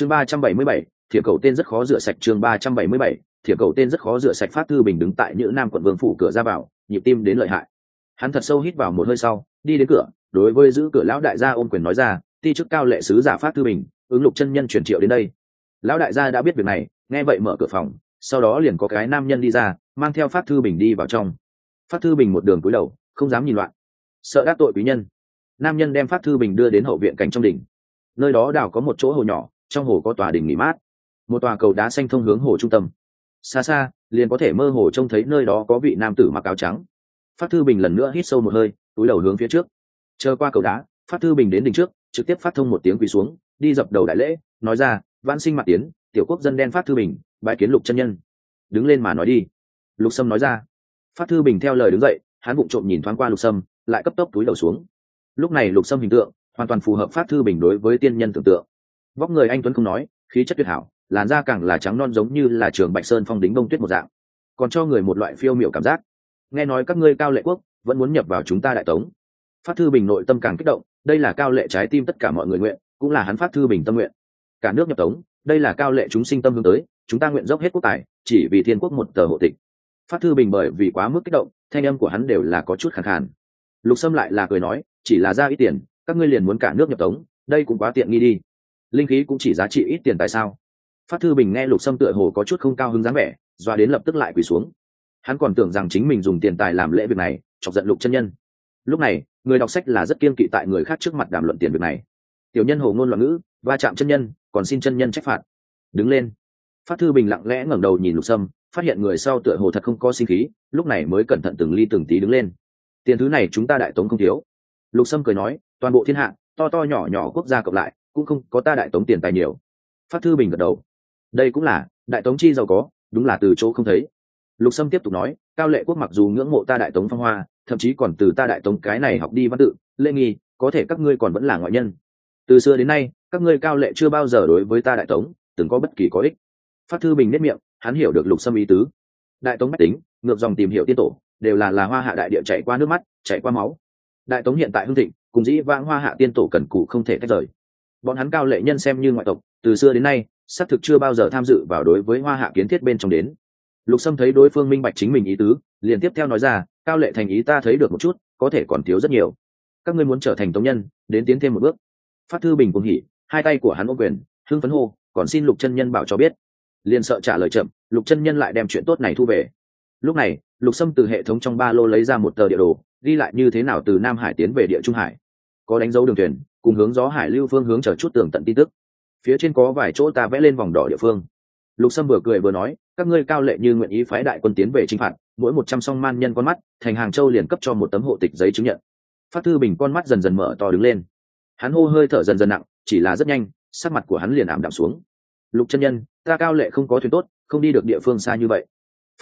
chương ba trăm bảy mươi bảy thiệp cầu tên rất khó rửa sạch chương ba trăm bảy mươi bảy thiệp cầu tên rất khó rửa sạch phát thư bình đứng tại nữ nam quận vương phủ cửa ra vào, nhịp tim đến lợi hại. Hắn thật sâu hít vào một hơi sau, đi đến cửa, đối với giữ cửa lão đại gia ôm quyền nói ra, ti chức cao lệ sứ giả phát thư bình, ứng lục chân nhân truyền triệu đến đây. Lão đại gia đã biết việc này, nghe vậy mở cửa phòng, sau đó liền có cái nam nhân đi ra, mang theo phát thư bình đi vào trong. Phát thư bình một đường cúi đầu, không dám nhìn loạn. Sợ đắc tội quý nhân. Nam nhân đem phát thư bình đưa đến hậu viện cảnh trong đỉnh. Nơi đó đảo có một chỗ hồ nhỏ trong hồ có tòa đình nghỉ mát. Một tòa cầu đá xanh thông hướng hồ trung tâm. Xa xa, liền có thể mơ hồ trông thấy nơi đó có vị nam tử mặc áo trắng. Phát thư bình lần nữa hít sâu một hơi, túi đầu hướng phía trước. Chờ qua cầu đá, phát thư bình đến đỉnh trước, trực tiếp phát thông một tiếng quỳ xuống, đi dập đầu đại lễ, nói ra, vãn sinh mặt tiến tiểu quốc dân đen phát thư bình bãi kiến lục chân nhân. Đứng lên mà nói đi. Lục sâm nói ra. Phát thư bình theo lời đứng dậy, hắn bụng trộm nhìn thoáng qua lục sâm, lại cấp tốc túi đầu xuống. Lúc này lục sâm hình tượng hoàn toàn phù hợp phát thư bình đối với tiên nhân tưởng tượng vóc người anh tuấn không nói, khí chất tuyệt hảo, làn da càng là trắng non giống như là trường bạch sơn phong đính đông tuyết một dạng. Còn cho người một loại phiêu miểu cảm giác. Nghe nói các ngươi cao lệ quốc vẫn muốn nhập vào chúng ta đại tống. Phát thư bình nội tâm càng kích động, đây là cao lệ trái tim tất cả mọi người nguyện, cũng là hắn phát thư bình tâm nguyện. Cả nước nhập tống, đây là cao lệ chúng sinh tâm hướng tới, chúng ta nguyện dốc hết quốc tài, chỉ vì thiên quốc một tờ hộ tịch. Phát thư bình bởi vì quá mức kích động, thanh âm của hắn đều là có chút khẳng khàn. Lục sâm lại là cười nói, chỉ là ra ít tiền, các ngươi liền muốn cả nước nhập tống, đây cũng quá tiện nghi đi linh khí cũng chỉ giá trị ít tiền tại sao? Phát thư bình nghe lục sâm tựa hồ có chút không cao hứng dáng vẻ, doa đến lập tức lại quỳ xuống. Hắn còn tưởng rằng chính mình dùng tiền tài làm lễ việc này, chọc giận lục chân nhân. Lúc này, người đọc sách là rất kiên kỵ tại người khác trước mặt đàm luận tiền việc này. Tiểu nhân hồ ngôn loạn ngữ, va chạm chân nhân, còn xin chân nhân trách phạt. Đứng lên. Phát thư bình lặng lẽ ngẩng đầu nhìn lục sâm, phát hiện người sau tựa hồ thật không có sinh khí, lúc này mới cẩn thận từng ly từng tí đứng lên. Tiền thứ này chúng ta đại tống không thiếu. Lục sâm cười nói, toàn bộ thiên hạ, to to nhỏ nhỏ quốc gia cộng lại cũng không có ta đại tống tiền tài nhiều. Phát thư bình gật đầu. Đây cũng là, đại tống chi giàu có, đúng là từ chỗ không thấy. Lục sâm tiếp tục nói, cao lệ quốc mặc dù ngưỡng mộ ta đại tống phong hoa, thậm chí còn từ ta đại tống cái này học đi văn tự, lễ nghi, có thể các ngươi còn vẫn là ngoại nhân. Từ xưa đến nay, các ngươi cao lệ chưa bao giờ đối với ta đại tống, từng có bất kỳ có ích. Phát thư bình nếp miệng, hắn hiểu được lục sâm ý tứ. Đại tống bách tính, ngược dòng tìm hiểu tiên tổ, đều là là hoa hạ đại địa chạy qua nước mắt chạy qua máu. Đại tống hiện tại hưng thịnh, cùng dĩ vãng hoa hạ tiên tổ cần cụ không thể tách rời bọn hắn cao lệ nhân xem như ngoại tộc, từ xưa đến nay, xác thực chưa bao giờ tham dự vào đối với hoa hạ kiến thiết bên trong đến. Lục sâm thấy đối phương minh bạch chính mình ý tứ, liền tiếp theo nói ra, cao lệ thành ý ta thấy được một chút, có thể còn thiếu rất nhiều. Các ngươi muốn trở thành tống nhân, đến tiến thêm một bước. Phát thư bình cùng hỉ, hai tay của hắn ô quyền, hưng phấn hô, còn xin lục chân nhân bảo cho biết. Liền sợ trả lời chậm, lục chân nhân lại đem chuyện tốt này thu về. Lúc này, lục sâm từ hệ thống trong ba lô lấy ra một tờ địa đồ, ghi lại như thế nào từ nam hải tiến về địa trung hải. Có đánh dấu đường thuyền cùng hướng gió hải lưu phương hướng chờ chút tường tận tin tức. Phía trên có vài chỗ ta vẽ lên vòng đỏ địa phương. Lục sâm vừa cười vừa nói, các ngươi cao lệ như nguyện ý phái đại quân tiến về chinh phạt, mỗi một trăm song man nhân con mắt, thành hàng châu liền cấp cho một tấm hộ tịch giấy chứng nhận. Phát thư bình con mắt dần dần mở to đứng lên. Hắn hô hơi thở dần dần nặng, chỉ là rất nhanh, sắc mặt của hắn liền ảm đạm xuống. Lục chân nhân, ta cao lệ không có thuyền tốt, không đi được địa phương xa như vậy.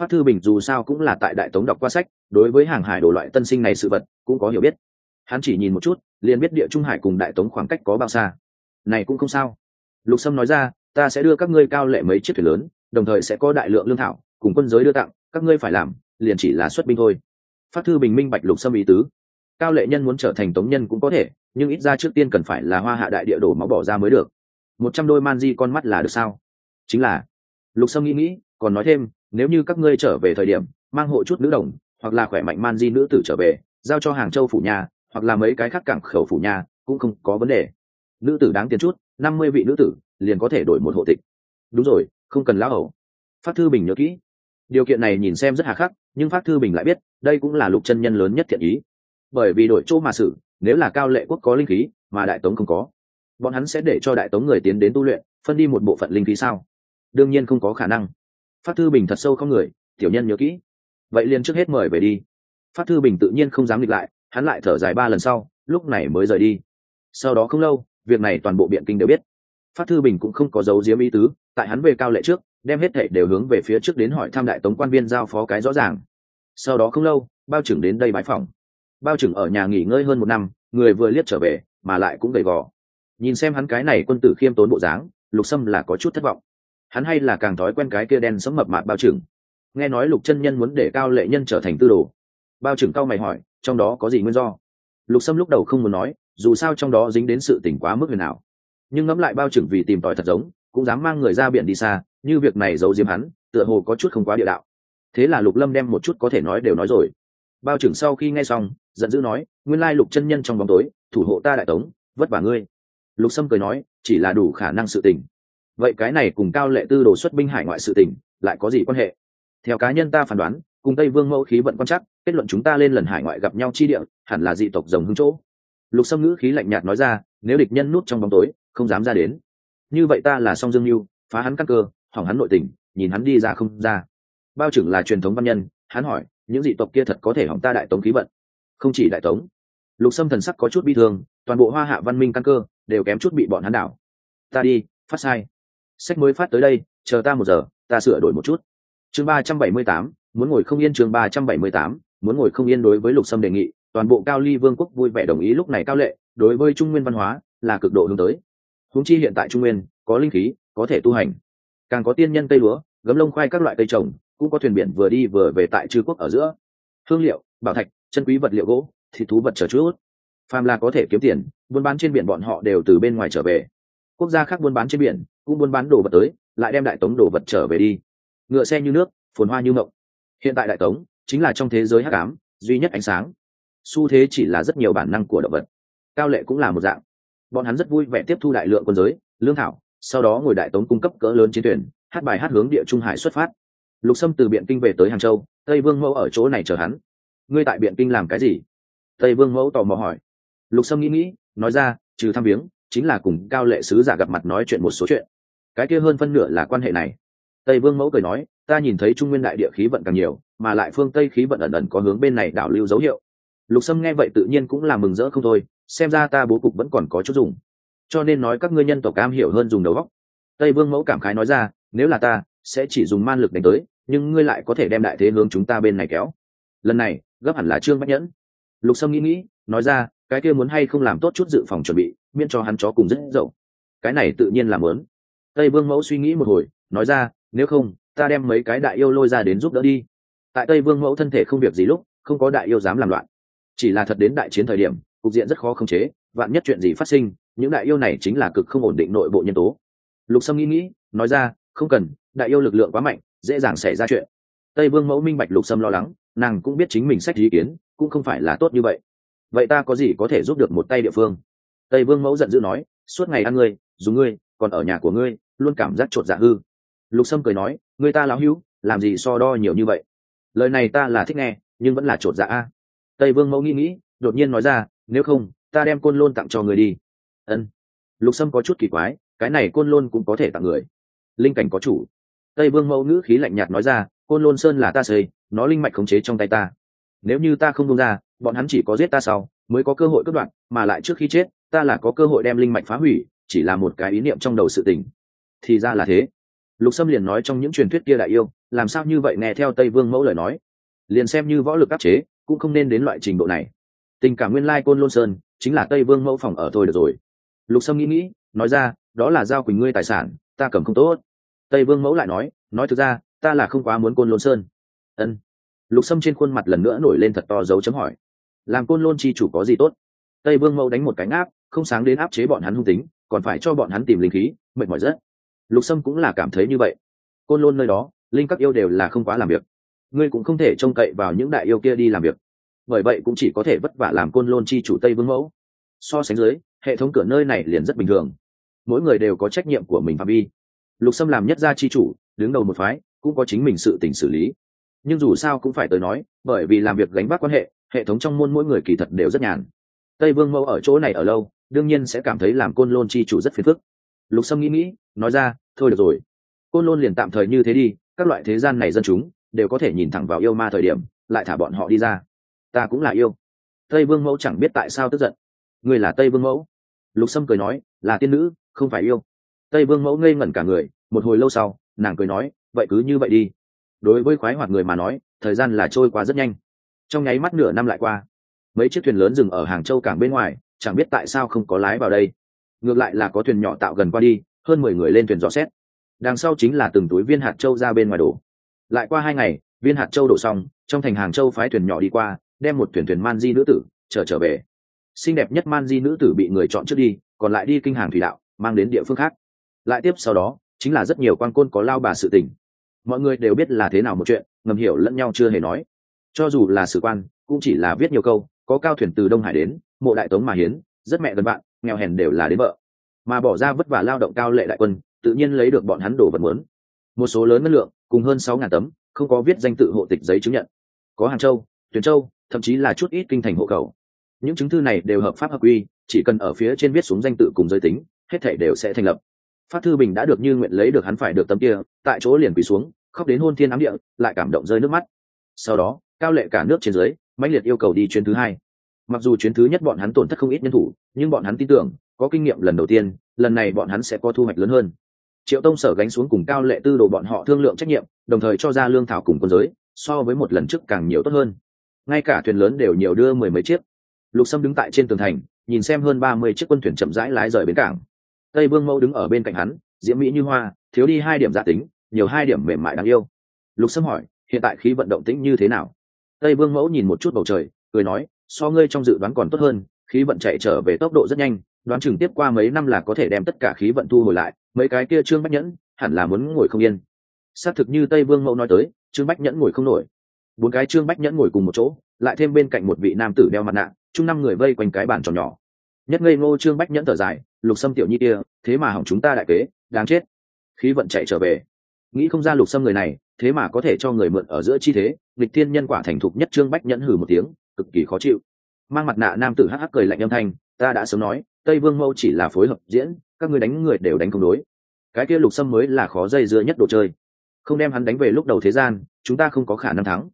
Phát thư bình dù sao cũng là tại đại tống đọc qua sách, đối với hàng hải đồ loại tân sinh này sự vật, cũng có hiểu biết. Hắn chỉ nhìn một chút liền biết địa trung hải cùng đại tống khoảng cách có bao xa. Này cũng không sao. Lục sâm nói ra, ta sẽ đưa các ngươi cao lệ mấy chiếc thuyền lớn, đồng thời sẽ có đại lượng lương thảo, cùng quân giới đưa tặng, các ngươi phải làm, liền chỉ là xuất binh thôi. Phát thư bình minh bạch lục sâm ý tứ. Cao lệ nhân muốn trở thành tống nhân cũng có thể, nhưng ít ra trước tiên cần phải là hoa hạ đại địa đổ máu bỏ ra mới được. Một trăm đôi man di con mắt là được sao? Chính là, lục sâm nghĩ nghĩ, còn nói thêm, nếu như các ngươi trở về thời điểm, mang hộ chút nữ đồng, hoặc là khỏe mạnh man di nữ tử trở về, giao cho hàng châu phủ nhà hoặc là mấy cái khác cảng khẩu phủ nhà, cũng không có vấn đề. Nữ tử đáng tiền chút, năm mươi vị nữ tử, liền có thể đổi một hộ tịch. Đúng rồi, không cần lão hầu. Phát thư bình nhớ kỹ. Điều kiện này nhìn xem rất hà khắc, nhưng phát thư bình lại biết, đây cũng là lục chân nhân lớn nhất thiện ý. Bởi vì đổi chỗ mà xử, nếu là cao lệ quốc có linh khí, mà đại tống không có, bọn hắn sẽ để cho đại tống người tiến đến tu luyện, phân đi một bộ phận linh khí sao? Đương nhiên không có khả năng. Phát thư bình thật sâu không người, tiểu nhân nhớ kỹ. Vậy liền trước hết mời về đi. Phát thư bình tự nhiên không dám nghịch lại hắn lại thở dài ba lần sau, lúc này mới rời đi. Sau đó không lâu, việc này toàn bộ biện kinh đều biết. Phát thư bình cũng không có dấu diếm ý tứ, tại hắn về cao lệ trước, đem hết thệ đều hướng về phía trước đến hỏi thăm đại tống quan viên giao phó cái rõ ràng. Sau đó không lâu, bao trưởng đến đây bãi phòng bao trưởng ở nhà nghỉ ngơi hơn một năm, người vừa liếc trở về, mà lại cũng gầy gò. Nhìn xem hắn cái này quân tử khiêm tốn bộ dáng, lục sâm là có chút thất vọng. Hắn hay là càng thói quen cái kia đen sấm mập mạp bao trưởng. Nghe nói lục chân nhân muốn để cao lệ nhân trở thành tư đồ bao trưởng cao mày hỏi, trong đó có gì nguyên do? Lục sâm lúc đầu không muốn nói, dù sao trong đó dính đến sự tỉnh quá mức huyền nào nhưng ngẫm lại bao trưởng vì tìm tòi thật giống, cũng dám mang người ra biển đi xa, như việc này giấu diếm hắn, tựa hồ có chút không quá địa đạo. Thế là lục lâm đem một chút có thể nói đều nói rồi. Bao trưởng sau khi nghe xong, giận dữ nói, nguyên lai lục chân nhân trong bóng tối, thủ hộ ta đại tống, vất vả ngươi. Lục sâm cười nói, chỉ là đủ khả năng sự tình. Vậy cái này cùng cao lệ tư đồ xuất binh hải ngoại sự tình, lại có gì quan hệ? Theo cá nhân ta phán đoán, cùng tây vương mẫu khí vận quan chắc kết luận chúng ta lên lần hải ngoại gặp nhau chi địa, hẳn là dị tộc rồng hưng chỗ. Lục sâm ngữ khí lạnh nhạt nói ra, nếu địch nhân nút trong bóng tối, không dám ra đến. Như vậy ta là song dương mưu phá hắn căn cơ, hỏng hắn nội tình, nhìn hắn đi ra không ra. Bao trưởng là truyền thống văn nhân, hắn hỏi, những dị tộc kia thật có thể hỏng ta đại tống khí vận? Không chỉ đại tống. Lục sâm thần sắc có chút bi thương, toàn bộ hoa hạ văn minh căn cơ đều kém chút bị bọn hắn đảo. Ta đi, phát sai. Sách mới phát tới đây, chờ ta một giờ, ta sửa đổi một chút. Chương ba trăm bảy mươi tám, muốn ngồi không yên chương ba trăm bảy mươi tám muốn ngồi không yên đối với lục sâm đề nghị, toàn bộ cao ly vương quốc vui vẻ đồng ý lúc này cao lệ, đối với trung nguyên văn hóa là cực độ hướng tới. Húng chi hiện tại trung nguyên có linh khí, có thể tu hành. Càng có tiên nhân cây lúa, gấm lông khoai các loại cây trồng, cũng có thuyền biển vừa đi vừa về tại chư quốc ở giữa. Hương liệu, bảo thạch, chân quý vật liệu gỗ thịt thú vật trở chút. Phàm là có thể kiếm tiền, buôn bán trên biển bọn họ đều từ bên ngoài trở về. Quốc gia khác buôn bán trên biển, cũng buôn bán đồ vật tới, lại đem đại tống đồ vật trở về đi. Ngựa xe như nước, phồn hoa như mộng. Hiện tại đại tống chính là trong thế giới hắc ám, duy nhất ánh sáng. Xu thế chỉ là rất nhiều bản năng của động vật. Cao lệ cũng là một dạng. Bọn hắn rất vui vẻ tiếp thu đại lượng quân giới, lương thảo, sau đó ngồi đại tống cung cấp cỡ lớn chiến thuyền hát bài hát hướng địa trung hải xuất phát. Lục sâm từ biện kinh về tới hàng châu, tây vương mẫu ở chỗ này chờ hắn. Ngươi tại biện kinh làm cái gì? Tây vương mẫu tò mò hỏi. Lục sâm nghĩ nghĩ, nói ra, trừ thăm viếng, chính là cùng cao lệ sứ giả gặp mặt nói chuyện một số chuyện. Cái kia hơn phân nửa là quan hệ này tây vương mẫu cười nói, ta nhìn thấy trung nguyên đại địa khí vận càng nhiều, mà lại phương tây khí vận ẩn ẩn có hướng bên này đảo lưu dấu hiệu. Lục sâm nghe vậy tự nhiên cũng là mừng rỡ không thôi, xem ra ta bố cục vẫn còn có chút dùng. Cho nên nói các ngươi nhân tộc cam hiểu hơn dùng đầu góc tây vương mẫu cảm khái nói ra, nếu là ta, sẽ chỉ dùng man lực đánh tới, nhưng ngươi lại có thể đem đại thế hướng chúng ta bên này kéo. Lần này, gấp hẳn là trương bách nhẫn. Lục sâm nghĩ nghĩ, nói ra, cái kia muốn hay không làm tốt chút dự phòng chuẩn bị, miễn cho hắn chó cùng rất dậu. Cái này tự nhiên làm lớn tây vương mẫu suy nghĩ một hồi, nói ra nếu không, ta đem mấy cái đại yêu lôi ra đến giúp đỡ đi. Tại tây vương mẫu thân thể không việc gì lúc, không có đại yêu dám làm loạn. Chỉ là thật đến đại chiến thời điểm, cục diện rất khó khống chế, vạn nhất chuyện gì phát sinh, những đại yêu này chính là cực không ổn định nội bộ nhân tố. Lục sâm nghĩ nghĩ, nói ra, không cần, đại yêu lực lượng quá mạnh, dễ dàng xảy ra chuyện. Tây vương mẫu minh bạch lục sâm lo lắng, nàng cũng biết chính mình sách ý kiến, cũng không phải là tốt như vậy. Vậy ta có gì có thể giúp được một tay địa phương? Tây vương mẫu giận dữ nói, suốt ngày ăn ngươi dùng ngươi, còn ở nhà của ngươi, luôn cảm giác chột dạ hư lục sâm cười nói, người ta láo hữu, làm gì so đo nhiều như vậy? Lời này ta là thích nghe, nhưng vẫn là chột dạ a. Tây vương mẫu nghĩ nghĩ, đột nhiên nói ra, nếu không, ta đem côn lôn tặng cho người đi. Ân. Lục sâm có chút kỳ quái, cái này côn lôn cũng có thể tặng người. Linh cảnh có chủ. Tây vương mẫu ngữ khí lạnh nhạt nói ra, côn lôn sơn là ta xây, nó linh mạch khống chế trong tay ta. Nếu như ta không công ra, bọn hắn chỉ có giết ta sau, mới có cơ hội cướp đoạn mà lại trước khi chết, ta là có cơ hội đem linh mạch phá hủy, chỉ là một cái ý niệm trong đầu sự tình. Thì ra là thế lục sâm liền nói trong những truyền thuyết kia đại yêu, làm sao như vậy nghe theo tây vương mẫu lời nói? Liền xem như võ lực áp chế, cũng không nên đến loại trình độ này. Tình cảm nguyên lai côn lôn sơn, chính là tây vương mẫu phòng ở thôi được rồi. Lục sâm nghĩ nghĩ, nói ra, đó là giao quỳnh ngươi tài sản, ta cầm không tốt. Tây vương mẫu lại nói nói thực ra, ta là không quá muốn côn lôn sơn. Ân. Lục sâm trên khuôn mặt lần nữa nổi lên thật to dấu chấm hỏi. Làm côn lôn chi chủ có gì tốt? Tây vương mẫu đánh một cánh áp không sáng đến áp chế bọn hắn hung tính, còn phải cho bọn hắn tìm linh khí, mệt mỏi rất lục sâm cũng là cảm thấy như vậy. Côn lôn nơi đó, linh các yêu đều là không quá làm việc. Ngươi cũng không thể trông cậy vào những đại yêu kia đi làm việc. Bởi vậy cũng chỉ có thể vất vả làm côn lôn chi chủ tây vương mẫu. So sánh dưới, hệ thống cửa nơi này liền rất bình thường. Mỗi người đều có trách nhiệm của mình phạm vi. Lục sâm làm nhất gia chi chủ, đứng đầu một phái, cũng có chính mình sự tình xử lý. Nhưng dù sao cũng phải tới nói, bởi vì làm việc gánh vác quan hệ hệ thống trong môn mỗi người kỳ thật đều rất nhàn. Tây vương mẫu ở chỗ này ở lâu, đương nhiên sẽ cảm thấy làm côn lôn chi chủ rất phiền phức. Lục sâm nghĩ nghĩ nói ra, thôi được rồi. Côn lôn liền tạm thời như thế đi, các loại thế gian này dân chúng đều có thể nhìn thẳng vào yêu ma thời điểm, lại thả bọn họ đi ra. Ta cũng là yêu. Tây vương mẫu chẳng biết tại sao tức giận. Người là tây vương mẫu? Lục sâm cười nói, là tiên nữ, không phải yêu. Tây vương mẫu ngây ngẩn cả người, một hồi lâu sau, nàng cười nói, vậy cứ như vậy đi. Đối với khoái hoạt người mà nói, thời gian là trôi qua rất nhanh. Trong nháy mắt nửa năm lại qua, mấy chiếc thuyền lớn dừng ở hàng châu cảng bên ngoài, chẳng biết tại sao không có lái vào đây. Ngược lại là có thuyền nhỏ tạo gần qua đi hơn mười người lên thuyền dò xét. Đằng sau chính là từng túi viên hạt châu ra bên ngoài đổ. Lại qua hai ngày, viên hạt châu đổ xong, trong thành hàng châu phái thuyền nhỏ đi qua, đem một thuyền thuyền man di nữ tử trở trở về. Xinh đẹp nhất man di nữ tử bị người chọn trước đi, còn lại đi kinh hàng thủy đạo, mang đến địa phương khác. Lại tiếp sau đó, chính là rất nhiều quan côn có lao bà sự tình. Mọi người đều biết là thế nào một chuyện, ngầm hiểu lẫn nhau chưa hề nói. Cho dù là sử quan, cũng chỉ là viết nhiều câu, có cao thuyền từ đông hải đến, mộ đại tống mà hiến, rất mẹ gần bạn, nghèo hèn đều là đến vợ mà bỏ ra vất vả lao động cao lệ đại quân, tự nhiên lấy được bọn hắn đồ vật muốn. Một số lớn ngân lượng, cùng hơn sáu ngàn tấm, không có viết danh tự hộ tịch giấy chứng nhận. Có hàng châu, tuyền châu, thậm chí là chút ít kinh thành hộ khẩu. Những chứng thư này đều hợp pháp hợp quy, chỉ cần ở phía trên viết xuống danh tự cùng giới tính, hết thể đều sẽ thành lập. Phát thư bình đã được như nguyện lấy được hắn phải được tấm kia, tại chỗ liền quỳ xuống, khóc đến hôn thiên ám địa, lại cảm động rơi nước mắt. Sau đó, cao lệ cả nước trên dưới, mãnh liệt yêu cầu đi chuyến thứ hai. Mặc dù chuyến thứ nhất bọn hắn tổn thất không ít nhân thủ, nhưng bọn hắn tin tưởng có kinh nghiệm lần đầu tiên, lần này bọn hắn sẽ có thu hoạch lớn hơn. Triệu tông sở gánh xuống cùng cao lệ tư đồ bọn họ thương lượng trách nhiệm, đồng thời cho ra lương thảo cùng quân giới, so với một lần trước càng nhiều tốt hơn. Ngay cả thuyền lớn đều nhiều đưa mười mấy chiếc. Lục sâm đứng tại trên tường thành, nhìn xem hơn ba mươi chiếc quân thuyền chậm rãi lái rời bến cảng. Tây vương mẫu đứng ở bên cạnh hắn, diễm mỹ như hoa, thiếu đi hai điểm giả tính, nhiều hai điểm mềm mại đáng yêu. Lục sâm hỏi, hiện tại khí vận động tĩnh như thế nào? Tây vương mẫu nhìn một chút bầu trời, cười nói, so ngươi trong dự đoán còn tốt hơn, khí vận chạy trở về tốc độ rất nhanh đoán chừng tiếp qua mấy năm là có thể đem tất cả khí vận thu hồi lại, mấy cái kia trương bách nhẫn hẳn là muốn ngồi không yên. Xác thực như tây vương mẫu nói tới, trương bách nhẫn ngồi không nổi. Bốn cái trương bách nhẫn ngồi cùng một chỗ, lại thêm bên cạnh một vị nam tử đeo mặt nạ, chung năm người vây quanh cái bàn tròn nhỏ. Nhất ngây ngô trương bách nhẫn thở dài, lục sâm tiểu nhi kia, thế mà hỏng chúng ta đại kế, đáng chết. Khí vận chạy trở về. Nghĩ không ra lục sâm người này, thế mà có thể cho người mượn ở giữa chi thế lịch thiên nhân quả thành thục nhất trương bách nhẫn hừ một tiếng, cực kỳ khó chịu. Mang mặt nạ nam tử hắc hắc cười lạnh âm thanh, ta đã sớm nói tây vương mẫu chỉ là phối hợp diễn, các người đánh người đều đánh không đối. Cái kia lục sâm mới là khó dây dưa nhất đồ chơi. Không đem hắn đánh về lúc đầu thế gian, chúng ta không có khả năng thắng.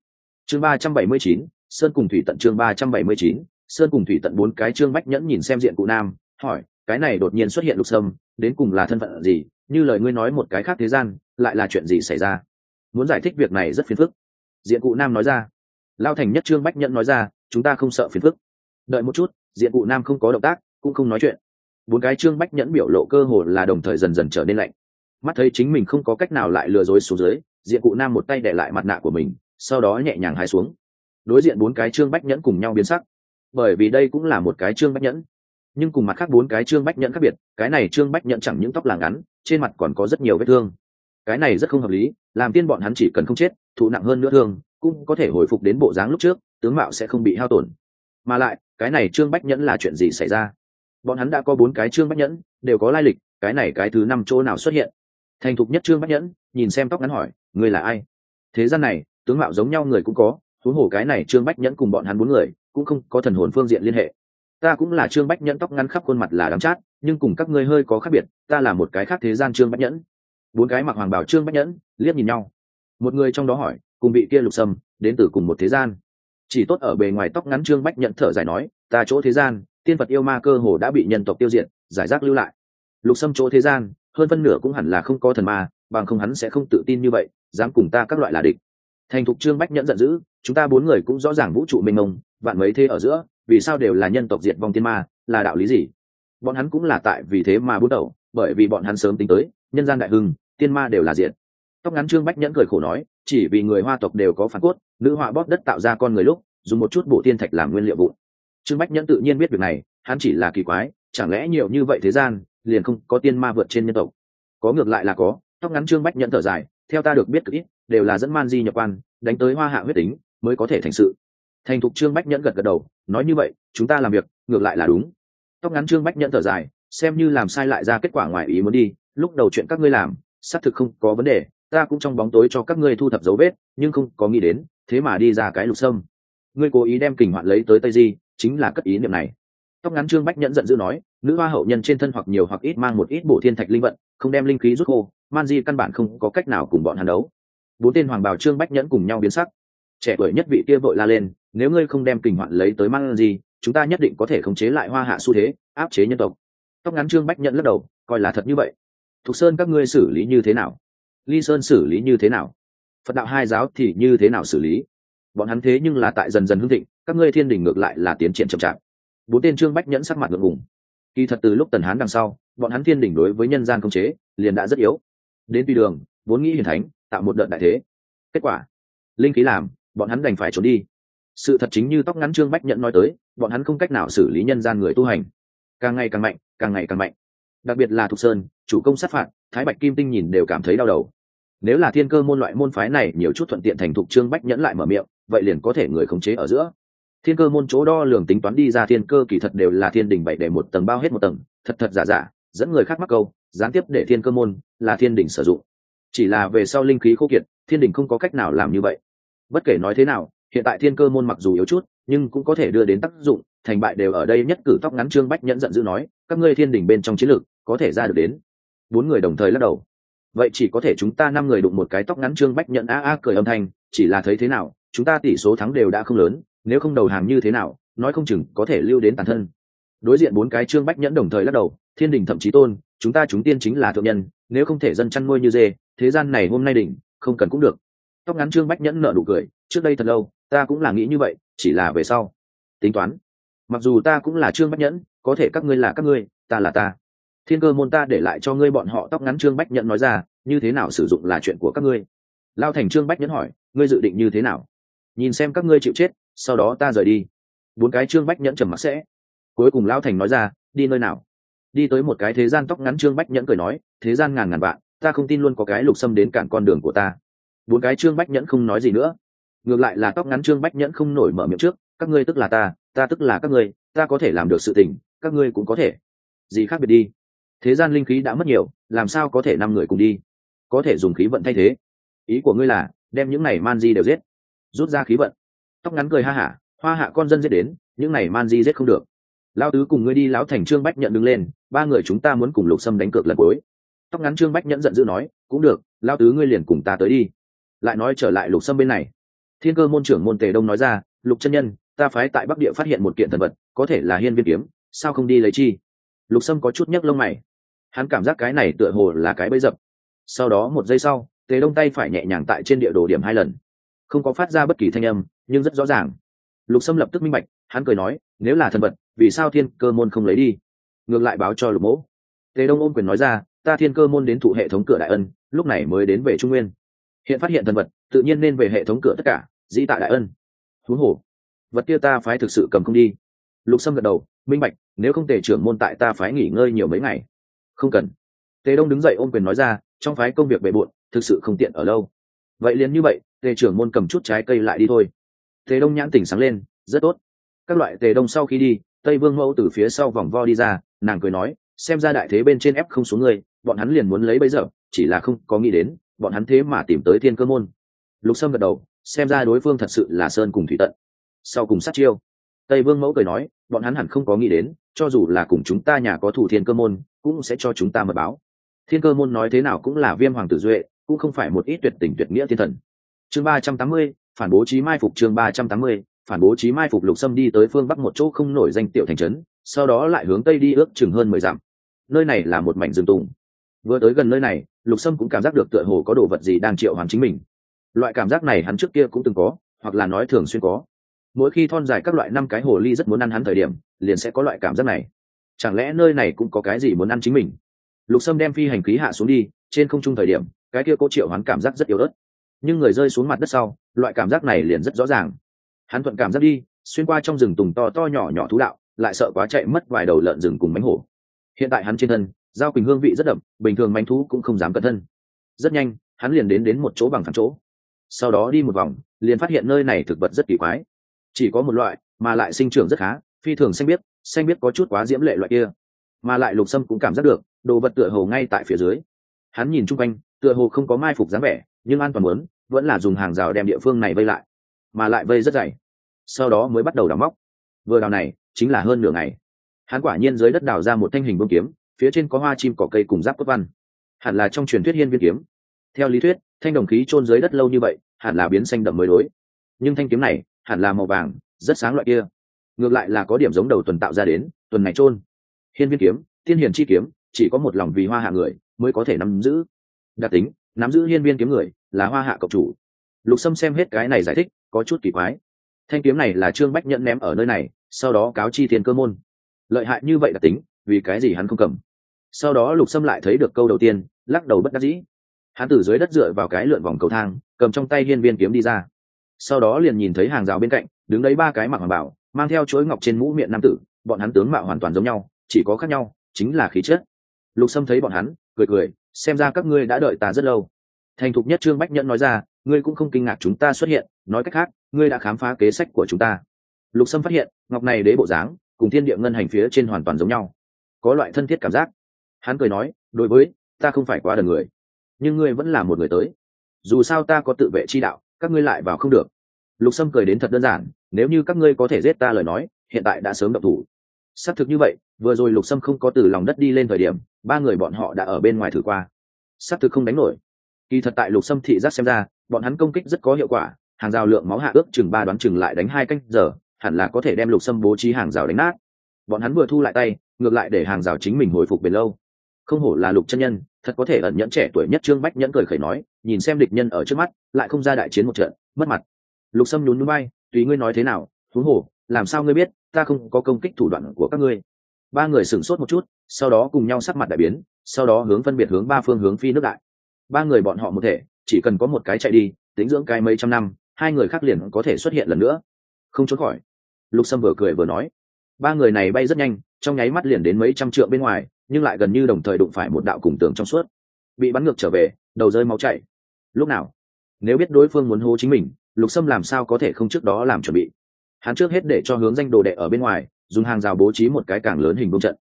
Chương ba trăm bảy mươi chín, sơn cùng thủy tận chương ba trăm bảy mươi chín, sơn cùng thủy tận bốn cái trương bách nhẫn nhìn xem diện cụ nam, hỏi, cái này đột nhiên xuất hiện lục sâm, đến cùng là thân phận gì? Như lời ngươi nói một cái khác thế gian, lại là chuyện gì xảy ra? Muốn giải thích việc này rất phiền phức. Diện cụ nam nói ra. Lao thành nhất trương bách nhẫn nói ra, chúng ta không sợ phiền phức. Đợi một chút, diện cụ nam không có động tác cũng không nói chuyện. Bốn cái trương bách nhẫn biểu lộ cơ hồ là đồng thời dần dần trở nên lạnh. Mắt thấy chính mình không có cách nào lại lừa dối xuống dưới diện cụ nam một tay để lại mặt nạ của mình, sau đó nhẹ nhàng hai xuống. Đối diện bốn cái trương bách nhẫn cùng nhau biến sắc. Bởi vì đây cũng là một cái trương bách nhẫn. Nhưng cùng mặt khác bốn cái trương bách nhẫn khác biệt, cái này trương bách nhẫn chẳng những tóc là ngắn, trên mặt còn có rất nhiều vết thương. Cái này rất không hợp lý, làm tiên bọn hắn chỉ cần không chết, thụ nặng hơn nữa thương, cũng có thể hồi phục đến bộ dáng lúc trước, tướng mạo sẽ không bị hao tổn. Mà lại, cái này trương bách nhẫn là chuyện gì xảy ra? Bọn hắn đã có bốn cái trương bách nhẫn, đều có lai lịch, cái này cái thứ năm chỗ nào xuất hiện? Thành thục nhất trương bách nhẫn, nhìn xem tóc ngắn hỏi người là ai? Thế gian này, tướng mạo giống nhau người cũng có, huống hồ cái này trương bách nhẫn cùng bọn hắn bốn người, cũng không có thần hồn phương diện liên hệ. Ta cũng là trương bách nhẫn tóc ngắn khắp khuôn mặt là đám chát, nhưng cùng các ngươi hơi có khác biệt, ta là một cái khác thế gian trương bách nhẫn. Bốn cái mặc hoàng bảo trương bách nhẫn, liếc nhìn nhau. Một người trong đó hỏi, cùng vị kia lục sâm, đến từ cùng một thế gian. Chỉ tốt ở bề ngoài tóc ngắn trương bách nhẫn thở dài nói, ta chỗ thế gian tiên phật yêu ma cơ hồ đã bị nhân tộc tiêu diệt, giải rác lưu lại. Lục sâm chỗ thế gian, hơn phân nửa cũng hẳn là không có thần ma, bằng không hắn sẽ không tự tin như vậy, dám cùng ta các loại là địch. Thành thục trương bách nhẫn giận dữ, chúng ta bốn người cũng rõ ràng vũ trụ mênh mông, vạn mấy thế ở giữa, vì sao đều là nhân tộc diệt vong tiên ma, là đạo lý gì? Bọn hắn cũng là tại vì thế mà bút đầu, bởi vì bọn hắn sớm tính tới, nhân gian đại hưng, tiên ma đều là diệt. Tóc ngắn trương bách nhẫn cười khổ nói, chỉ vì người hoa tộc đều có phản cốt, nữ họa bóp đất tạo ra con người lúc, dùng một chút bộ tiên thạch làm nguyên liệu vụn trương bách nhẫn tự nhiên biết việc này, hắn chỉ là kỳ quái, chẳng lẽ nhiều như vậy thế gian, liền không có tiên ma vượt trên nhân tộc? Có ngược lại là có, tóc ngắn trương bách nhẫn thở dài, theo ta được biết cực ít, đều là dẫn man di nhập quan, đánh tới hoa hạ huyết tính, mới có thể thành sự. Thành thục trương bách nhẫn gật gật đầu, nói như vậy, chúng ta làm việc, ngược lại là đúng. Tóc ngắn trương bách nhẫn thở dài, xem như làm sai lại ra kết quả ngoài ý muốn đi, lúc đầu chuyện các ngươi làm, xác thực không có vấn đề, ta cũng trong bóng tối cho các ngươi thu thập dấu vết, nhưng không có nghĩ đến, thế mà đi ra cái lục sâm. Ngươi cố ý đem kình hoạn lấy tới tây di chính là cất ý niệm này. Tóc ngắn trương bách nhẫn giận dữ nói, nữ hoa hậu nhân trên thân hoặc nhiều hoặc ít mang một ít bổ thiên thạch linh vận, không đem linh khí rút khô, man di căn bản không có cách nào cùng bọn hàn đấu. Bốn tên hoàng bào trương bách nhẫn cùng nhau biến sắc. Trẻ tuổi nhất vị kia vội la lên, nếu ngươi không đem kình hoạn lấy tới man di, chúng ta nhất định có thể khống chế lại hoa hạ xu thế, áp chế nhân tộc. Tóc ngắn trương bách nhẫn lắc đầu, coi là thật như vậy. Thục sơn các ngươi xử lý như thế nào? Ly sơn xử lý như thế nào? Phật đạo hai giáo thì như thế nào xử lý? Bọn hắn thế nhưng là tại dần dần hưng thịnh, các ngươi thiên đình ngược lại là tiến triển chậm chạp. Bốn tên trương bách nhẫn sắc mặt ngượng ngùng. Kỳ thật từ lúc tần hán đằng sau, bọn hắn thiên đình đối với nhân gian công chế liền đã rất yếu. Đến tuy đường, vốn nghĩ hiền thánh, tạo một đợt đại thế. Kết quả, linh khí làm, bọn hắn đành phải trốn đi. Sự thật chính như tóc ngắn trương bách nhẫn nói tới, bọn hắn không cách nào xử lý nhân gian người tu hành. Càng ngày càng mạnh, càng ngày càng mạnh. Đặc biệt là thục sơn, chủ công sát phạt, thái bạch kim tinh nhìn đều cảm thấy đau đầu. Nếu là thiên cơ môn loại môn phái này nhiều chút thuận tiện thành thục trương bách nhẫn lại mở miệng vậy liền có thể người khống chế ở giữa. Thiên cơ môn chỗ đo lường tính toán đi ra thiên cơ kỳ thật đều là thiên đình bảy để một tầng bao hết một tầng, thật thật giả giả, dẫn người khác mắc câu, gián tiếp để thiên cơ môn là thiên đình sử dụng. Chỉ là về sau linh khí khô kiệt, thiên đình không có cách nào làm như vậy. Bất kể nói thế nào, hiện tại thiên cơ môn mặc dù yếu chút, nhưng cũng có thể đưa đến tác dụng, thành bại đều ở đây nhất cử tóc ngắn trương bách nhẫn giận dữ nói, các ngươi thiên đình bên trong chiến lược, có thể ra được đến. Bốn người đồng thời lắc đầu. Vậy chỉ có thể chúng ta năm người đụng một cái tóc ngắn trương bách nhẫn a a cười âm thanh, chỉ là thấy thế nào chúng ta tỷ số thắng đều đã không lớn, nếu không đầu hàng như thế nào, nói không chừng có thể lưu đến tàn thân. Đối diện bốn cái trương bách nhẫn đồng thời lắc đầu, thiên đình thậm chí tôn, chúng ta chúng tiên chính là thượng nhân, nếu không thể dân chăn nuôi như dê, thế gian này hôm nay đỉnh, không cần cũng được. Tóc ngắn trương bách nhẫn nợ đủ cười, trước đây thật lâu, ta cũng là nghĩ như vậy, chỉ là về sau. Tính toán. Mặc dù ta cũng là trương bách nhẫn, có thể các ngươi là các ngươi, ta là ta. Thiên cơ môn ta để lại cho ngươi bọn họ, tóc ngắn trương bách nhẫn nói ra, như thế nào sử dụng là chuyện của các ngươi. Lao thành trương bách nhẫn hỏi, ngươi dự định như thế nào? Nhìn xem các ngươi chịu chết, sau đó ta rời đi. Bốn cái trương bách nhẫn trầm mặc sẽ. Cuối cùng lão thành nói ra, đi nơi nào? Đi tới một cái thế gian tóc ngắn trương bách nhẫn cười nói, thế gian ngàn ngàn vạn, ta không tin luôn có cái lục xâm đến cản con đường của ta. Bốn cái trương bách nhẫn không nói gì nữa. Ngược lại là tóc ngắn trương bách nhẫn không nổi mở miệng trước, các ngươi tức là ta ta tức là các ngươi, ta có thể làm được sự tình, các ngươi cũng có thể. Gì khác biệt đi. Thế gian linh khí đã mất nhiều, làm sao có thể năm người cùng đi? Có thể dùng khí vận thay thế. Ý của ngươi là, đem những này man di đều giết rút ra khí vận. Tóc ngắn cười ha hả, hoa hạ con dân giết đến, những này man di giết không được. Lao tứ cùng ngươi đi lão thành trương bách nhận đứng lên, ba người chúng ta muốn cùng lục sâm đánh cược lần cuối. Tóc ngắn trương bách nhẫn giận dữ nói, cũng được lao tứ ngươi liền cùng ta tới đi. Lại nói trở lại lục sâm bên này. Thiên cơ môn trưởng môn tề đông nói ra, lục chân nhân, ta phái tại bắc địa phát hiện một kiện thần vật, có thể là hiên viên kiếm, sao không đi lấy chi? Lục sâm có chút nhấc lông mày. Hắn cảm giác cái này tựa hồ là cái bẫy dập. Sau đó một giây sau, tề đông tay phải nhẹ nhàng tại trên địa đồ điểm hai lần không có phát ra bất kỳ thanh âm, nhưng rất rõ ràng. Lục sâm lập tức minh bạch, hắn cười nói, nếu là thần vật, vì sao thiên cơ môn không lấy đi? Ngược lại báo cho lục mẫu tề đông ôm quyền nói ra, ta thiên cơ môn đến thụ hệ thống cửa đại ân, lúc này mới đến về trung nguyên. Hiện phát hiện thần vật, tự nhiên nên về hệ thống cửa tất cả, dĩ tại đại ân. Thú hổ. Vật kia ta phái thực sự cầm không đi. Lục sâm gật đầu, minh bạch, nếu không tề trưởng môn tại ta phái nghỉ ngơi nhiều mấy ngày. Không cần. Tề đông đứng dậy ôm quyền nói ra, trong phái công việc bề bộn, thực sự không tiện ở lâu vậy liền như vậy, tề trưởng môn cầm chút trái cây lại đi thôi. Tề đông nhãn tỉnh sáng lên, rất tốt. Các loại tề đông sau khi đi, tây vương mẫu từ phía sau vòng vo đi ra, nàng cười nói, xem ra đại thế bên trên ép không xuống người, bọn hắn liền muốn lấy bây giờ, chỉ là không có nghĩ đến, bọn hắn thế mà tìm tới thiên cơ môn. Lục sâm gật đầu, xem ra đối phương thật sự là sơn cùng thủy tận. Sau cùng sát chiêu, tây vương mẫu cười nói, bọn hắn hẳn không có nghĩ đến, cho dù là cùng chúng ta nhà có thủ thiên cơ môn, cũng sẽ cho chúng ta mật báo. Thiên cơ môn nói thế nào cũng là viêm hoàng tử duệ cũng không phải một ít tuyệt tình tuyệt nghĩa thiên thần. Chương ba trăm tám mươi, phản bố trí mai phục chương ba trăm tám mươi, phản bố trí mai phục lục sâm đi tới phương bắc một chỗ không nổi danh tiểu thành trấn, sau đó lại hướng tây đi ước chừng hơn mười dặm. Nơi này là một mảnh rừng tùng. Vừa tới gần nơi này, lục sâm cũng cảm giác được tựa hồ có đồ vật gì đang triệu hoàn chính mình. Loại cảm giác này hắn trước kia cũng từng có, hoặc là nói thường xuyên có. Mỗi khi thon dài các loại năm cái hồ ly rất muốn ăn hắn thời điểm, liền sẽ có loại cảm giác này. Chẳng lẽ nơi này cũng có cái gì muốn ăn chính mình? Lục sâm đem phi hành khí hạ xuống đi, trên không trung thời điểm cái kia cố triệu hắn cảm giác rất yếu ớt. Nhưng người rơi xuống mặt đất sau, loại cảm giác này liền rất rõ ràng. Hắn thuận cảm giác đi, xuyên qua trong rừng tùng to to nhỏ nhỏ thú đạo, lại sợ quá chạy mất vài đầu lợn rừng cùng bánh hổ. Hiện tại hắn trên thân, giao quỳnh hương vị rất đậm, bình thường manh thú cũng không dám cẩn thân. Rất nhanh, hắn liền đến đến một chỗ bằng phẳng chỗ. Sau đó đi một vòng, liền phát hiện nơi này thực vật rất kỳ quái. Chỉ có một loại, mà lại sinh trưởng rất khá, phi thường xanh biết xanh biết có chút quá diễm lệ loại kia. Mà lại lục sâm cũng cảm giác được, đồ vật tựa hồ ngay tại phía dưới. Hắn nhìn chung quanh tựa hồ không có mai phục dáng vẻ, nhưng an toàn muốn, vẫn là dùng hàng rào đem địa phương này vây lại, mà lại vây rất dày. Sau đó mới bắt đầu đào móc. Vừa đào này, chính là hơn nửa ngày. Hắn quả nhiên dưới đất đào ra một thanh hình bông kiếm, phía trên có hoa chim, cỏ cây cùng giáp cốt văn. Hẳn là trong truyền thuyết hiên viên kiếm. Theo lý thuyết, thanh đồng khí chôn dưới đất lâu như vậy, hẳn là biến xanh đậm mới đối. Nhưng thanh kiếm này, hẳn là màu vàng, rất sáng loại kia. Ngược lại là có điểm giống đầu tuần tạo ra đến, tuần này chôn. Hiên viên kiếm thiên hiền chi kiếm, chỉ có một lòng vì hoa hạ người, mới có thể nắm giữ đặc tính, nắm giữ hiên viên kiếm người, là hoa hạ cộng chủ. Lục sâm xem hết cái này giải thích, có chút kỳ quái. Thanh kiếm này là trương bách nhẫn ném ở nơi này, sau đó cáo chi thiên cơ môn. Lợi hại như vậy đặc tính, vì cái gì hắn không cầm? Sau đó lục sâm lại thấy được câu đầu tiên, lắc đầu bất đắc dĩ. Hắn từ dưới đất dựa vào cái lượn vòng cầu thang, cầm trong tay hiên viên kiếm đi ra. Sau đó liền nhìn thấy hàng rào bên cạnh, đứng đấy ba cái mặc hoàng bảo, mang theo chuỗi ngọc trên mũ miệng nam tử, bọn hắn tướng mạo hoàn toàn giống nhau, chỉ có khác nhau, chính là khí chất. Lục sâm thấy bọn hắn, cười cười xem ra các ngươi đã đợi ta rất lâu. Thành thục nhất trương bách nhẫn nói ra, ngươi cũng không kinh ngạc chúng ta xuất hiện, nói cách khác, ngươi đã khám phá kế sách của chúng ta. Lục sâm phát hiện, ngọc này đế bộ dáng, cùng thiên địa ngân hành phía trên hoàn toàn giống nhau. Có loại thân thiết cảm giác. Hắn cười nói, đối với, ta không phải quá đần người. Nhưng ngươi vẫn là một người tới. Dù sao ta có tự vệ chi đạo, các ngươi lại vào không được. Lục sâm cười đến thật đơn giản, nếu như các ngươi có thể giết ta lời nói, hiện tại đã sớm động thủ xác thực như vậy, vừa rồi lục sâm không có từ lòng đất đi lên thời điểm, ba người bọn họ đã ở bên ngoài thử qua. Xác thực không đánh nổi. Kỳ thật tại lục sâm thị giác xem ra, bọn hắn công kích rất có hiệu quả, hàng rào lượng máu hạ ước chừng ba đoán chừng lại đánh hai canh giờ, hẳn là có thể đem lục sâm bố trí hàng rào đánh nát. Bọn hắn vừa thu lại tay, ngược lại để hàng rào chính mình hồi phục bền lâu. Không hổ là lục chân nhân, thật có thể ẩn nhẫn trẻ tuổi nhất trương bách nhẫn cười khẩy nói, nhìn xem địch nhân ở trước mắt, lại không ra đại chiến một trận, mất mặt. Lục sâm nhún núi bay, tùy ngươi nói thế nào thú hổ làm sao ngươi biết ta không có công kích thủ đoạn của các ngươi. Ba người sửng sốt một chút, sau đó cùng nhau sắc mặt đại biến, sau đó hướng phân biệt hướng ba phương hướng phi nước đại. Ba người bọn họ một thể, chỉ cần có một cái chạy đi, tính dưỡng cái mấy trăm năm, hai người khác liền có thể xuất hiện lần nữa. Không trốn khỏi. Lục sâm vừa cười vừa nói. Ba người này bay rất nhanh, trong nháy mắt liền đến mấy trăm trượng bên ngoài, nhưng lại gần như đồng thời đụng phải một đạo cùng tường trong suốt. Bị bắn ngược trở về, đầu rơi máu chảy. Lúc nào? Nếu biết đối phương muốn hô chính mình, lục sâm làm sao có thể không trước đó làm chuẩn bị? Hắn trước hết để cho hướng danh đồ đệ ở bên ngoài, dùng hàng rào bố trí một cái càng lớn hình bông trận.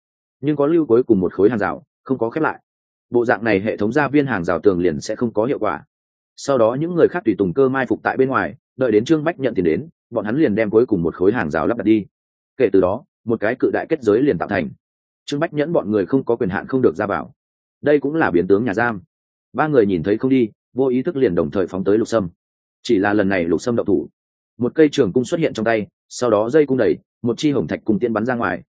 Nhưng có lưu cuối cùng một khối hàng rào, không có khép lại. Bộ dạng này hệ thống gia viên hàng rào tường liền sẽ không có hiệu quả. Sau đó những người khác tùy tùng cơ mai phục tại bên ngoài, đợi đến trương bách nhận tiền đến, bọn hắn liền đem cuối cùng một khối hàng rào lắp đặt đi. Kể từ đó, một cái cự đại kết giới liền tạo thành. Trương bách nhẫn bọn người không có quyền hạn không được ra vào. Đây cũng là biến tướng nhà giam. Ba người nhìn thấy không đi, vô ý thức liền đồng thời phóng tới lục sâm. Chỉ là lần này lục sâm đậu thủ một cây trường cung xuất hiện trong tay, sau đó dây cung đẩy, một chi hồng thạch cùng tiên bắn ra ngoài.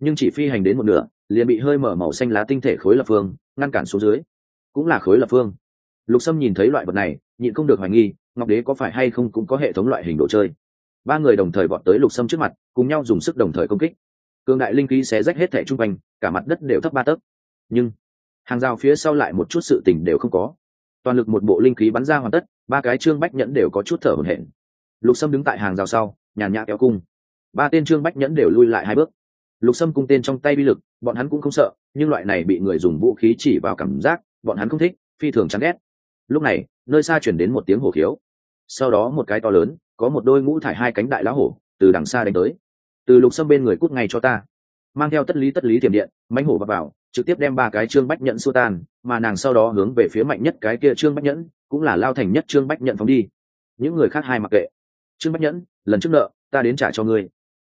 Nhưng chỉ phi hành đến một nửa, liền bị hơi mở màu xanh lá tinh thể khối lập phương, ngăn cản xuống dưới. Cũng là khối lập phương. Lục sâm nhìn thấy loại vật này, nhịn không được hoài nghi, ngọc đế có phải hay không cũng có hệ thống loại hình đồ chơi. Ba người đồng thời vọt tới lục sâm trước mặt, cùng nhau dùng sức đồng thời công kích. Cường đại linh khí xé rách hết thẻ chung quanh, cả mặt đất đều thấp ba tấc. Nhưng, hàng rào phía sau lại một chút sự tình đều không có. Toàn lực một bộ linh khí bắn ra hoàn tất, ba cái trương bách nhẫn đều có chút thở hổn hển lục sâm đứng tại hàng rào sau nhàn nhã kéo cung. Ba tên trương bách nhẫn đều lui lại hai bước. Lục sâm cung tên trong tay bi lực bọn hắn cũng không sợ nhưng loại này bị người dùng vũ khí chỉ vào cảm giác bọn hắn không thích phi thường chán ghét. Lúc này nơi xa chuyển đến một tiếng hổ khiếu. Sau đó một cái to lớn có một đôi ngũ thải hai cánh đại lá hổ từ đằng xa đánh tới. Từ lục sâm bên người cút ngay cho ta. Mang theo tất lý tất lý tiềm điện mánh hổ vào, vào trực tiếp đem ba cái trương bách nhẫn xua tan mà nàng sau đó hướng về phía mạnh nhất cái kia trương bách nhẫn cũng là lao thành nhất trương bách nhẫn phóng đi. Những người khác hai mặc kệ trương bách nhẫn lần trước nợ ta đến trả cho ngươi.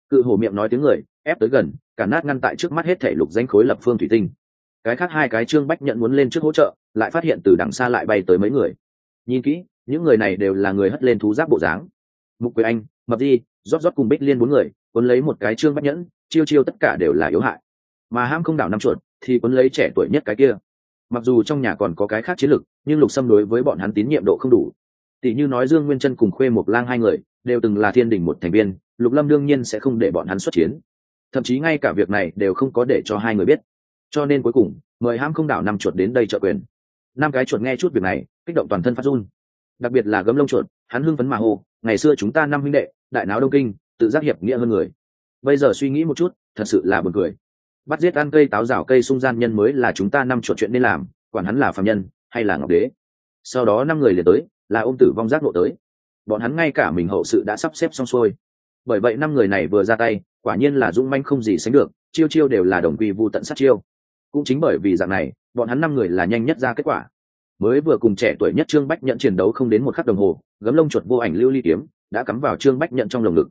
Cự hổ miệng nói tiếng người ép tới gần cả nát ngăn tại trước mắt hết thể lục danh khối lập phương thủy tinh. Cái khác hai cái trương bách nhận muốn lên trước hỗ trợ lại phát hiện từ đằng xa lại bay tới mấy người. Nhìn kỹ những người này đều là người hất lên thú giáp bộ dáng. Mục quế anh mập Di, rót rót cùng bích liên bốn người quấn lấy một cái trương bách nhẫn chiêu chiêu tất cả đều là yếu hại. Mà ham không đảo năm chuột thì quấn lấy trẻ tuổi nhất cái kia. Mặc dù trong nhà còn có cái khác chiến lược nhưng lục xâm đối với bọn hắn tín nhiệm độ không đủ tỷ như nói dương nguyên chân cùng khuê Mộc lang hai người, đều từng là thiên đình một thành viên, lục lâm đương nhiên sẽ không để bọn hắn xuất chiến. Thậm chí ngay cả việc này đều không có để cho hai người biết. Cho nên cuối cùng, mời ham không đảo năm chuột đến đây trợ quyền. Năm cái chuột nghe chút việc này, kích động toàn thân phát run. Đặc biệt là gấm lông chuột, hắn hưng phấn mà hô, ngày xưa chúng ta năm huynh đệ, đại náo đông kinh, tự giác hiệp nghĩa hơn người. Bây giờ suy nghĩ một chút, thật sự là buồn cười. Bắt giết ăn cây táo rào cây sung gian nhân mới là chúng ta năm chuột chuyện nên làm, quản hắn là phạm nhân hay là ngọc đế. Sau đó năm người liền tới là ôm tử vong giác ngộ tới. Bọn hắn ngay cả mình hậu sự đã sắp xếp xong xuôi. Bởi vậy năm người này vừa ra tay, quả nhiên là dũng manh không gì sánh được, chiêu chiêu đều là đồng quy vu tận sát chiêu. Cũng chính bởi vì dạng này, bọn hắn năm người là nhanh nhất ra kết quả. Mới vừa cùng trẻ tuổi nhất trương bách nhận chiến đấu không đến một khắc đồng hồ, gấm lông chuột vô ảnh lưu ly kiếm đã cắm vào trương bách nhận trong lồng ngực.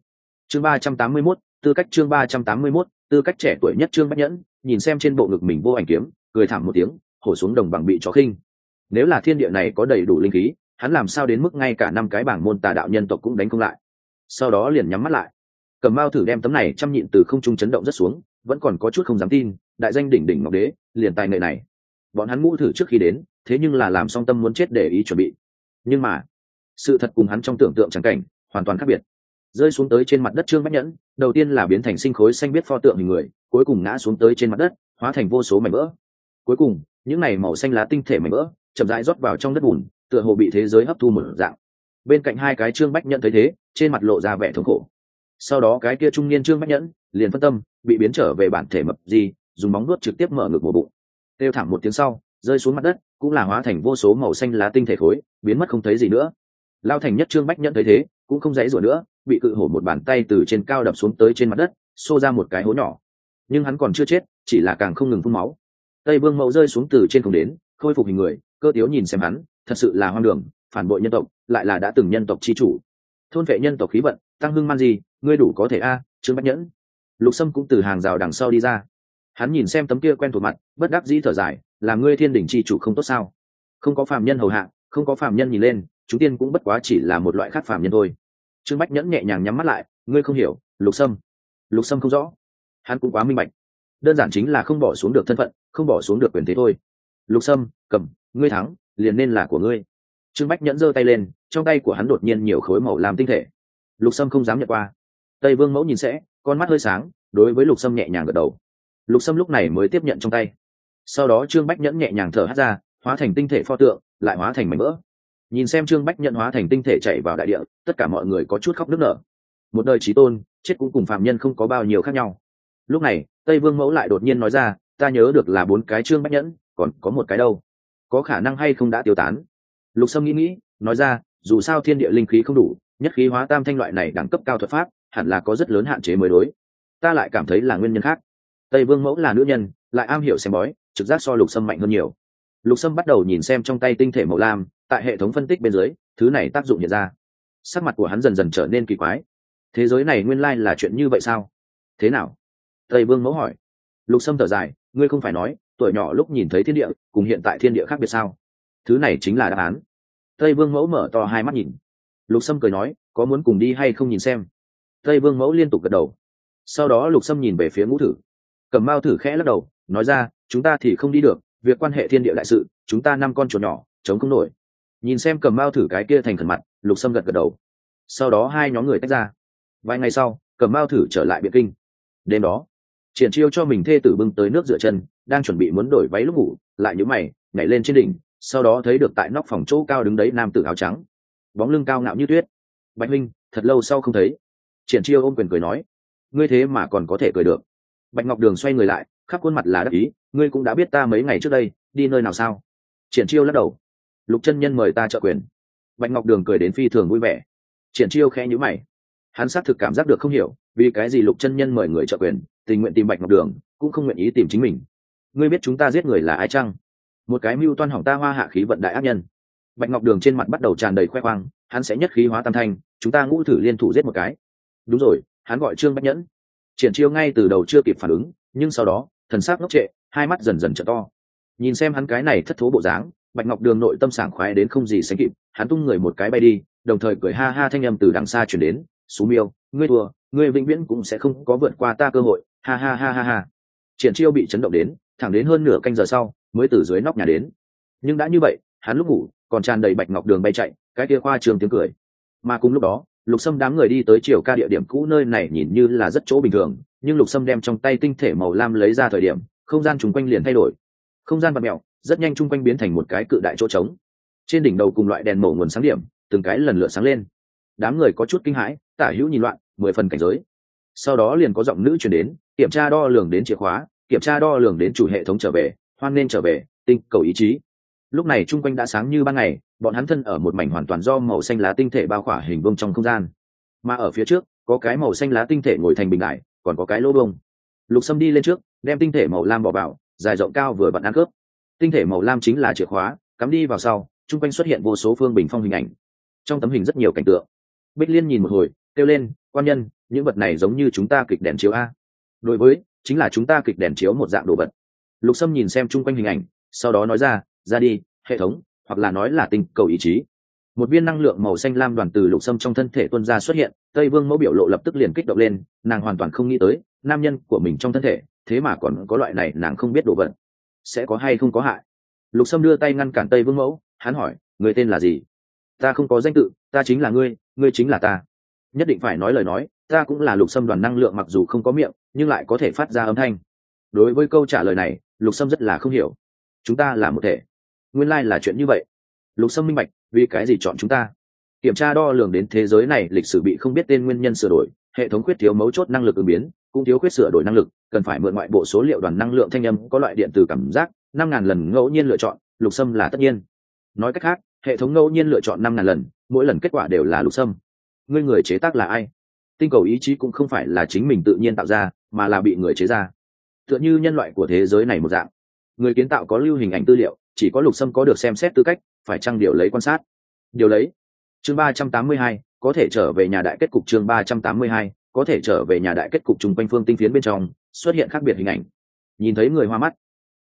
Chương ba trăm tám mươi mốt, tư cách chương ba trăm tám mươi mốt, tư cách trẻ tuổi nhất trương bách nhẫn, nhìn xem trên bộ ngực mình vô ảnh kiếm, cười thảm một tiếng, hổ xuống đồng bằng bị chó khinh. Nếu là thiên địa này có đầy đủ linh khí hắn làm sao đến mức ngay cả năm cái bảng môn tà đạo nhân tộc cũng đánh không lại. Sau đó liền nhắm mắt lại. Cầm mao thử đem tấm này chăm nhịn từ không trung chấn động rất xuống, vẫn còn có chút không dám tin, đại danh đỉnh đỉnh ngọc đế, liền tài nghệ này. Bọn hắn ngũ thử trước khi đến, thế nhưng là làm song tâm muốn chết để ý chuẩn bị. Nhưng mà, sự thật cùng hắn trong tưởng tượng chẳng cảnh, hoàn toàn khác biệt. Rơi xuống tới trên mặt đất trương bách nhẫn, đầu tiên là biến thành sinh khối xanh biết pho tượng hình người, cuối cùng ngã xuống tới trên mặt đất, hóa thành vô số mảnh vỡ. Cuối cùng, những này màu xanh lá tinh thể mảnh vỡ, chậm rãi rót vào trong đất bùn tựa hồ bị thế giới hấp thu một dạng. Bên cạnh hai cái trương bách nhẫn thấy thế, trên mặt lộ ra vẻ thống khổ. Sau đó cái kia trung niên trương bách nhẫn liền phân tâm, bị biến trở về bản thể mập gì, dùng móng nuốt trực tiếp mở ngực một bụng. Têu thẳng một tiếng sau, rơi xuống mặt đất, cũng là hóa thành vô số màu xanh lá tinh thể khối, biến mất không thấy gì nữa. Lao thành nhất trương bách nhẫn thấy thế, cũng không dãy rủa nữa, bị cự hổ một bàn tay từ trên cao đập xuống tới trên mặt đất, xô ra một cái hố nhỏ. Nhưng hắn còn chưa chết, chỉ là càng không ngừng phun máu. Tây vương mẫu rơi xuống từ trên không đến, khôi phục hình người, cơ tiếu nhìn xem hắn thật sự là hoang đường, phản bội nhân tộc, lại là đã từng nhân tộc chi chủ. Thôn vệ nhân tộc khí vận, tăng hưng man gì, ngươi đủ có thể a, trương bách nhẫn. Lục sâm cũng từ hàng rào đằng sau đi ra. Hắn nhìn xem tấm kia quen thuộc mặt, bất đắc dĩ thở dài, là ngươi thiên đỉnh chi chủ không tốt sao? Không có phàm nhân hầu hạ, không có phàm nhân nhìn lên, chúng tiên cũng bất quá chỉ là một loại khác phàm nhân thôi. Trương bách nhẫn nhẹ nhàng nhắm mắt lại, ngươi không hiểu, lục sâm. Lục sâm không rõ. Hắn cũng quá minh bạch. Đơn giản chính là không bỏ xuống được thân phận, không bỏ xuống được quyền thế thôi. Lục sâm, cầm, ngươi thắng liền nên là của ngươi. Trương bách nhẫn giơ tay lên, trong tay của hắn đột nhiên nhiều khối màu làm tinh thể. Lục sâm không dám nhận qua. Tây vương mẫu nhìn sẽ, con mắt hơi sáng, đối với lục sâm nhẹ nhàng gật đầu. Lục sâm lúc này mới tiếp nhận trong tay. Sau đó trương bách nhẫn nhẹ nhàng thở hát ra, hóa thành tinh thể pho tượng, lại hóa thành mảnh vỡ. Nhìn xem trương bách nhẫn hóa thành tinh thể chạy vào đại địa, tất cả mọi người có chút khóc nức nở. Một đời trí tôn, chết cũng cùng phạm nhân không có bao nhiêu khác nhau. Lúc này, tây vương mẫu lại đột nhiên nói ra, ta nhớ được là bốn cái trương bách nhẫn, còn có một cái đâu? Có khả năng hay không đã tiêu tán. Lục sâm nghĩ nghĩ, nói ra, dù sao thiên địa linh khí không đủ, nhất khí hóa tam thanh loại này đẳng cấp cao thuật pháp, hẳn là có rất lớn hạn chế mới đối. Ta lại cảm thấy là nguyên nhân khác. Tây vương mẫu là nữ nhân, lại am hiểu xem bói, trực giác so lục sâm mạnh hơn nhiều. Lục sâm bắt đầu nhìn xem trong tay tinh thể màu lam, tại hệ thống phân tích bên dưới, thứ này tác dụng hiện ra. Sắc mặt của hắn dần dần trở nên kỳ quái. Thế giới này nguyên lai là chuyện như vậy sao? Thế nào? Tây vương mẫu hỏi. Lục sâm thở dài, ngươi không phải nói tuổi nhỏ lúc nhìn thấy thiên địa, cùng hiện tại thiên địa khác biệt sao? Thứ này chính là đáp án. Tây vương mẫu mở to hai mắt nhìn. Lục sâm cười nói, có muốn cùng đi hay không nhìn xem? Tây vương mẫu liên tục gật đầu. Sau đó lục sâm nhìn về phía ngũ thử. Cầm mao thử khẽ lắc đầu, nói ra, chúng ta thì không đi được, việc quan hệ thiên địa đại sự, chúng ta năm con chuột nhỏ, chống không nổi. Nhìn xem cầm mao thử cái kia thành khẩn mặt, lục sâm gật gật đầu. Sau đó hai nhóm người tách ra. Vài ngày sau, cầm mao thử trở lại biệt kinh. Đêm đó, triển chiêu cho mình thê tử bưng tới nước rửa chân đang chuẩn bị muốn đổi váy lúc ngủ, lại nhũ mày, nhảy lên trên đỉnh, sau đó thấy được tại nóc phòng chỗ cao đứng đấy nam tử áo trắng. Bóng lưng cao ngạo như tuyết. Bạch minh thật lâu sau không thấy. Triển chiêu ôm quyền cười nói, ngươi thế mà còn có thể cười được. Bạch ngọc đường xoay người lại, khắp khuôn mặt là đắc ý, ngươi cũng đã biết ta mấy ngày trước đây, đi nơi nào sao? Triển chiêu lắc đầu. Lục chân nhân mời ta trợ quyền. Bạch ngọc đường cười đến phi thường vui vẻ. Triển chiêu khẽ nhữ mày. Hắn xác thực cảm giác được không hiểu, vì cái gì lục chân nhân mời người trợ quyền, tình nguyện tìm bạch ngọc đường, cũng không nguyện ý tìm chính mình ngươi biết chúng ta giết người là ai chăng? Một cái mưu toan hỏng ta hoa hạ khí vận đại ác nhân. Bạch ngọc đường trên mặt bắt đầu tràn đầy khoe khoang, hắn sẽ nhất khí hóa tam thanh, chúng ta ngũ thử liên thủ giết một cái. Đúng rồi, hắn gọi trương bách nhẫn. Triển chiêu ngay từ đầu chưa kịp phản ứng, nhưng sau đó, thần sắc ngốc trệ, hai mắt dần dần t to. Nhìn xem hắn cái này thất thố bộ dáng, bạch ngọc đường nội tâm sảng khoái đến không gì sánh kịp, hắn tung người một cái bay đi, đồng thời cười ha ha thanh â m từ đằng xa chuyển đến xú miêu, ngươi thua, ngươi vĩnh viễn cũng sẽ không có vượt qua ta cơ hội, ha ha ha ha ha. Triển chiêu bị chấn động đến thẳng đến hơn nửa canh giờ sau, mới từ dưới nóc nhà đến. Nhưng đã như vậy, hắn lúc ngủ, còn tràn đầy bạch ngọc đường bay chạy, cái kia khoa trường tiếng cười. Mà cùng lúc đó, lục sâm đám người đi tới chiều ca địa điểm cũ nơi này nhìn như là rất chỗ bình thường, nhưng lục sâm đem trong tay tinh thể màu lam lấy ra thời điểm, không gian chung quanh liền thay đổi. Không gian vật mẹo rất nhanh chung quanh biến thành một cái cự đại chỗ trống. Trên đỉnh đầu cùng loại đèn mổ nguồn sáng điểm, từng cái lần lượt sáng lên. Đám người có chút kinh hãi, tả hữu nhìn loạn, mười phần cảnh giới. Sau đó liền có giọng nữ chuyển đến, kiểm tra đo lường đến chìa khóa kiểm tra đo lường đến chủ hệ thống trở về, hoan nên trở về, tinh cầu ý chí. Lúc này chung quanh đã sáng như ban ngày, bọn hắn thân ở một mảnh hoàn toàn do màu xanh lá tinh thể bao khỏa hình vông trong không gian. Mà ở phía trước, có cái màu xanh lá tinh thể ngồi thành bình đại, còn có cái lỗ bông lục sâm đi lên trước, đem tinh thể màu lam bỏ vào, dài rộng cao vừa bận ăn cướp. Tinh thể màu lam chính là chìa khóa, cắm đi vào sau, chung quanh xuất hiện vô số phương bình phong hình ảnh. Trong tấm hình rất nhiều cảnh tượng. Bích liên nhìn một hồi, kêu lên, quan nhân, những vật này giống như chúng ta kịch đèn chiếu a. Đối với chính là chúng ta kịch đèn chiếu một dạng đồ vật. Lục sâm nhìn xem chung quanh hình ảnh, sau đó nói ra ra đi, hệ thống, hoặc là nói là tinh cầu ý chí. Một viên năng lượng màu xanh lam đoàn từ lục sâm trong thân thể tuân ra xuất hiện, tây vương mẫu biểu lộ lập tức liền kích động lên, nàng hoàn toàn không nghĩ tới, nam nhân của mình trong thân thể, thế mà còn có loại này nàng không biết đồ vật. Sẽ có hay không có hại? Lục sâm đưa tay ngăn cản tây vương mẫu, hắn hỏi, người tên là gì? Ta không có danh tự, ta chính là ngươi ngươi chính là ta. Nhất định phải nói lời nói ta cũng là lục sâm đoàn năng lượng mặc dù không có miệng, nhưng lại có thể phát ra âm thanh. Đối với câu trả lời này, lục sâm rất là không hiểu. Chúng ta là một thể. Nguyên lai、like、là chuyện như vậy. Lục sâm minh bạch, vì cái gì chọn chúng ta? Kiểm tra đo lường đến thế giới này, lịch sử bị không biết tên nguyên nhân sửa đổi, hệ thống khuyết thiếu mấu chốt năng lực ứng biến, cũng thiếu khuyết sửa đổi năng lực, cần phải mượn ngoại bộ số liệu đoàn năng lượng thanh âm có loại điện từ cảm giác, năm ngàn lần ngẫu nhiên lựa chọn, lục sâm là tất nhiên. Nói cách khác, hệ thống ngẫu nhiên lựa chọn năm ngàn lần, mỗi lần kết quả đều là lục sâm. Ngươi người chế tác là ai? Tinh cầu ý chí cũng không phải là chính mình tự nhiên tạo ra, mà là bị người chế ra. Tựa như nhân loại của thế giới này một dạng. Người kiến tạo có lưu hình ảnh tư liệu, chỉ có lục sâm có được xem xét tư cách, phải trang điều lấy quan sát? Điều lấy. Chương ba trăm tám mươi hai, có thể trở về nhà đại kết cục chương ba trăm tám mươi hai, có thể trở về nhà đại kết cục chung quanh phương tinh phiến bên trong, xuất hiện khác biệt hình ảnh. Nhìn thấy người hoa mắt.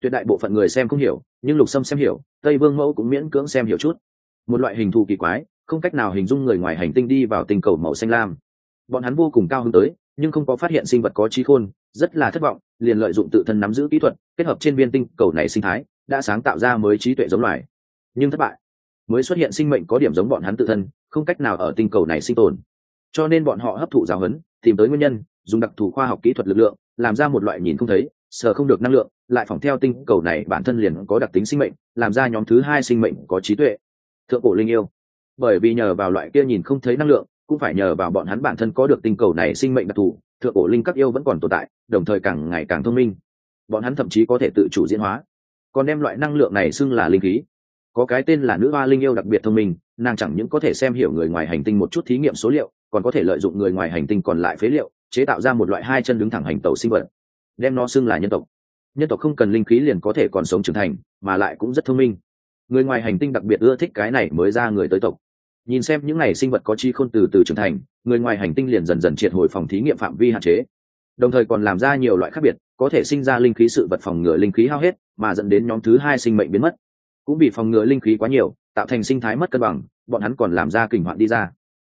Tuyệt đại bộ phận người xem không hiểu, nhưng lục sâm xem hiểu, tây vương mẫu cũng miễn cưỡng xem hiểu chút. Một loại hình thù kỳ quái, không cách nào hình dung người ngoài hành tinh đi vào tinh cầu màu xanh lam bọn hắn vô cùng cao hơn tới, nhưng không có phát hiện sinh vật có trí khôn, rất là thất vọng, liền lợi dụng tự thân nắm giữ kỹ thuật, kết hợp trên viên tinh cầu này sinh thái, đã sáng tạo ra mới trí tuệ giống loài. Nhưng thất bại. Mới xuất hiện sinh mệnh có điểm giống bọn hắn tự thân, không cách nào ở tinh cầu này sinh tồn. Cho nên bọn họ hấp thụ giáo huấn, tìm tới nguyên nhân, dùng đặc thù khoa học kỹ thuật lực lượng, làm ra một loại nhìn không thấy sờ không được năng lượng, lại phỏng theo tinh cầu này bản thân liền có đặc tính sinh mệnh, làm ra nhóm thứ hai sinh mệnh có trí tuệ. Thượng cổ linh yêu. Bởi vì nhờ vào loại kia nhìn không thấy năng lượng cũng phải nhờ vào bọn hắn bản thân có được tinh cầu này sinh mệnh đặc thù, thượng cổ linh các yêu vẫn còn tồn tại, đồng thời càng ngày càng thông minh. Bọn hắn thậm chí có thể tự chủ diễn hóa. Còn đem loại năng lượng này xưng là linh khí. Có cái tên là nữ hoa linh yêu đặc biệt thông minh, nàng chẳng những có thể xem hiểu người ngoài hành tinh một chút thí nghiệm số liệu, còn có thể lợi dụng người ngoài hành tinh còn lại phế liệu, chế tạo ra một loại hai chân đứng thẳng hành tàu sinh vật. Đem nó xưng là nhân tộc. Nhân tộc không cần linh khí liền có thể còn sống trưởng thành, mà lại cũng rất thông minh. Người ngoài hành tinh đặc biệt ưa thích cái này mới ra người tới tộc nhìn xem những ngày sinh vật có chi khôn từ từ trưởng thành, người ngoài hành tinh liền dần dần triệt hồi phòng thí nghiệm phạm vi hạn chế. Đồng thời còn làm ra nhiều loại khác biệt, có thể sinh ra linh khí sự vật phòng ngừa linh khí hao hết, mà dẫn đến nhóm thứ hai sinh mệnh biến mất. Cũng vì phòng ngừa linh khí quá nhiều, tạo thành sinh thái mất cân bằng, bọn hắn còn làm ra kình hoạn đi ra.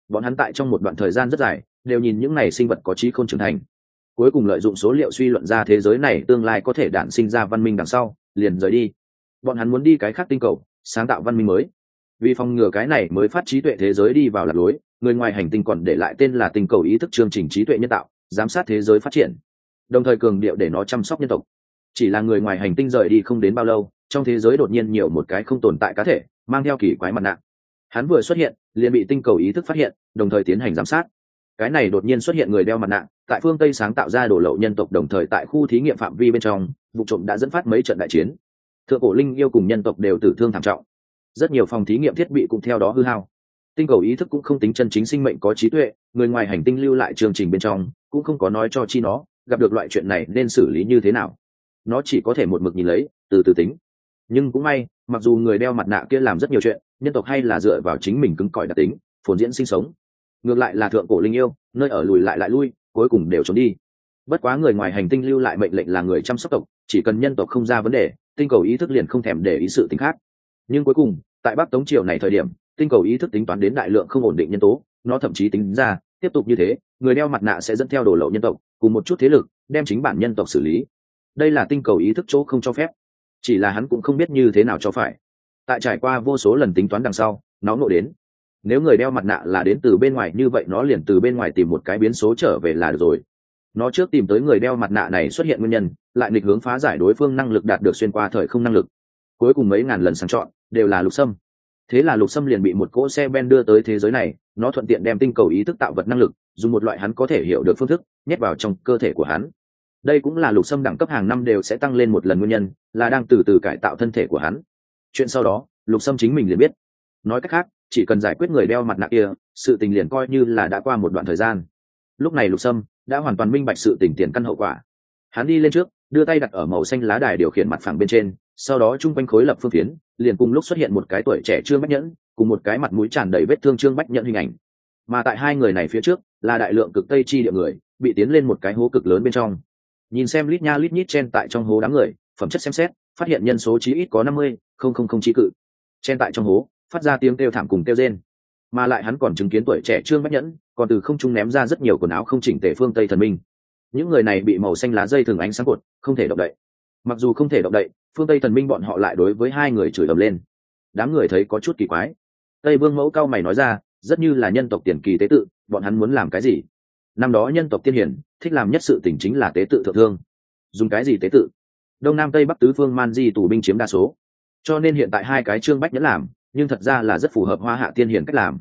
Bọn hắn tại trong một đoạn thời gian rất dài, đều nhìn những ngày sinh vật có trí khôn trưởng thành. Cuối cùng lợi dụng số liệu suy luận ra thế giới này tương lai có thể đản sinh ra văn minh đằng sau, liền rời đi. Bọn hắn muốn đi cái khác tinh cầu, sáng tạo văn minh mới vì phòng ngừa cái này mới phát trí tuệ thế giới đi vào lạc lối, người ngoài hành tinh còn để lại tên là tinh cầu ý thức chương trình trí tuệ nhân tạo, giám sát thế giới phát triển. Đồng thời cường điệu để nó chăm sóc nhân tộc. Chỉ là người ngoài hành tinh rời đi không đến bao lâu, trong thế giới đột nhiên nhiều một cái không tồn tại cá thể, mang theo kỳ quái mặt nạ. Hắn vừa xuất hiện, liền bị tinh cầu ý thức phát hiện, đồng thời tiến hành giám sát. Cái này đột nhiên xuất hiện người đeo mặt nạ, tại phương tây sáng tạo ra đổ lậu nhân tộc đồng thời tại khu thí nghiệm phạm vi bên trong, vụ trộm đã dẫn phát mấy trận đại chiến. Thượng cổ linh yêu cùng nhân tộc đều tử thương thảm trọng rất nhiều phòng thí nghiệm thiết bị cũng theo đó hư hao. Tinh cầu ý thức cũng không tính chân chính sinh mệnh có trí tuệ, người ngoài hành tinh lưu lại chương trình bên trong, cũng không có nói cho chi nó, gặp được loại chuyện này nên xử lý như thế nào. Nó chỉ có thể một mực nhìn lấy, từ từ tính. Nhưng cũng may, mặc dù người đeo mặt nạ kia làm rất nhiều chuyện, nhân tộc hay là dựa vào chính mình cứng cỏi đặc tính, phồn diễn sinh sống. Ngược lại là thượng cổ linh yêu, nơi ở lùi lại lại lui, cuối cùng đều trốn đi. Bất quá người ngoài hành tinh lưu lại mệnh lệnh là người chăm sóc tộc, chỉ cần nhân tộc không ra vấn đề, tinh cầu ý thức liền không thèm để ý sự tính khác nhưng cuối cùng, tại bắc tống triều này thời điểm, tinh cầu ý thức tính toán đến đại lượng không ổn định nhân tố, nó thậm chí tính ra, tiếp tục như thế, người đeo mặt nạ sẽ dẫn theo đồ lậu nhân tộc, cùng một chút thế lực, đem chính bản nhân tộc xử lý. Đây là tinh cầu ý thức chỗ không cho phép. Chỉ là hắn cũng không biết như thế nào cho phải. Tại trải qua vô số lần tính toán đằng sau, nó ngộ đến. Nếu người đeo mặt nạ là đến từ bên ngoài như vậy, nó liền từ bên ngoài tìm một cái biến số trở về là được rồi. Nó trước tìm tới người đeo mặt nạ này xuất hiện nguyên nhân, lại nghịch hướng phá giải đối phương năng lực đạt được xuyên qua thời không năng lực. Cuối cùng mấy ngàn lần sang chọn đều là lục sâm. Thế là lục sâm liền bị một cỗ xe ben đưa tới thế giới này, nó thuận tiện đem tinh cầu ý thức tạo vật năng lực, dùng một loại hắn có thể hiểu được phương thức, nhét vào trong cơ thể của hắn. Đây cũng là lục sâm đẳng cấp hàng năm đều sẽ tăng lên một lần nguyên nhân, là đang từ từ cải tạo thân thể của hắn. Chuyện sau đó, lục sâm chính mình liền biết. Nói cách khác, chỉ cần giải quyết người đeo mặt nạ kia, sự tình liền coi như là đã qua một đoạn thời gian. Lúc này lục sâm đã hoàn toàn minh bạch sự tình tiền căn hậu quả. Hắn đi lên trước, đưa tay đặt ở màu xanh lá đài điều khiển mặt phẳng bên trên, sau đó chung quanh khối lập phương tiến liền cùng lúc xuất hiện một cái tuổi trẻ trương bách nhẫn, cùng một cái mặt mũi tràn đầy vết thương trương bách nhẫn hình ảnh. Mà tại hai người này phía trước, là đại lượng cực tây chi địa người, bị tiến lên một cái hố cực lớn bên trong. Nhìn xem lít nha lít nhít chen tại trong hố đám người, phẩm chất xem xét, phát hiện nhân số chí ít có năm mươi, không không không trí cự. Chen tại trong hố, phát ra tiếng kêu thảm cùng kêu rên. Mà lại hắn còn chứng kiến tuổi trẻ trương bách nhẫn, còn từ không trung ném ra rất nhiều quần áo không chỉnh tề phương tây thần minh. Những người này bị màu xanh lá dây thường ánh sáng cột không thể động đậy mặc dù không thể động đậy, phương tây thần minh bọn họ lại đối với hai người chửi ầm lên. Đám người thấy có chút kỳ quái. Tây vương mẫu cao mày nói ra, rất như là nhân tộc tiền kỳ tế tự, bọn hắn muốn làm cái gì? Năm đó nhân tộc tiên hiển, thích làm nhất sự tỉnh chính là tế tự thượng thương. Dùng cái gì tế tự? Đông nam tây bắc tứ phương man di tù binh chiếm đa số. Cho nên hiện tại hai cái trương bách nhẫn làm, nhưng thật ra là rất phù hợp hoa hạ tiên hiển cách làm.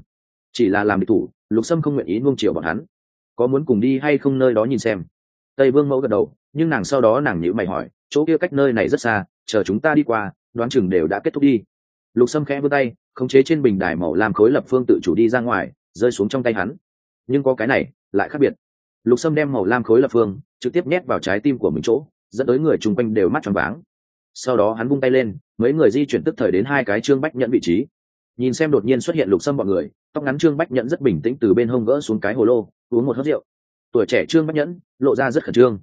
Chỉ là làm địch thủ, lục sâm không nguyện ý nuông chiều bọn hắn. Có muốn cùng đi hay không nơi đó nhìn xem? Tây vương mẫu gật đầu, nhưng nàng sau đó nàng nhữ mày hỏi chỗ kia cách nơi này rất xa, chờ chúng ta đi qua, đoán chừng đều đã kết thúc đi. Lục sâm khẽ vươn tay, khống chế trên bình đài màu làm khối lập phương tự chủ đi ra ngoài, rơi xuống trong tay hắn. Nhưng có cái này, lại khác biệt. Lục sâm đem màu lam khối lập phương trực tiếp nhét vào trái tim của mình chỗ, dẫn tới người chung quanh đều mắt tròn váng. Sau đó hắn bung tay lên, mấy người di chuyển tức thời đến hai cái trương bách nhận vị trí. Nhìn xem đột nhiên xuất hiện lục sâm bọn người, tóc ngắn trương bách nhẫn rất bình tĩnh từ bên hông gỡ xuống cái hồ lô, uống một hớt rượu. Tuổi trẻ trương bách nhẫn, lộ ra rất khẩn trương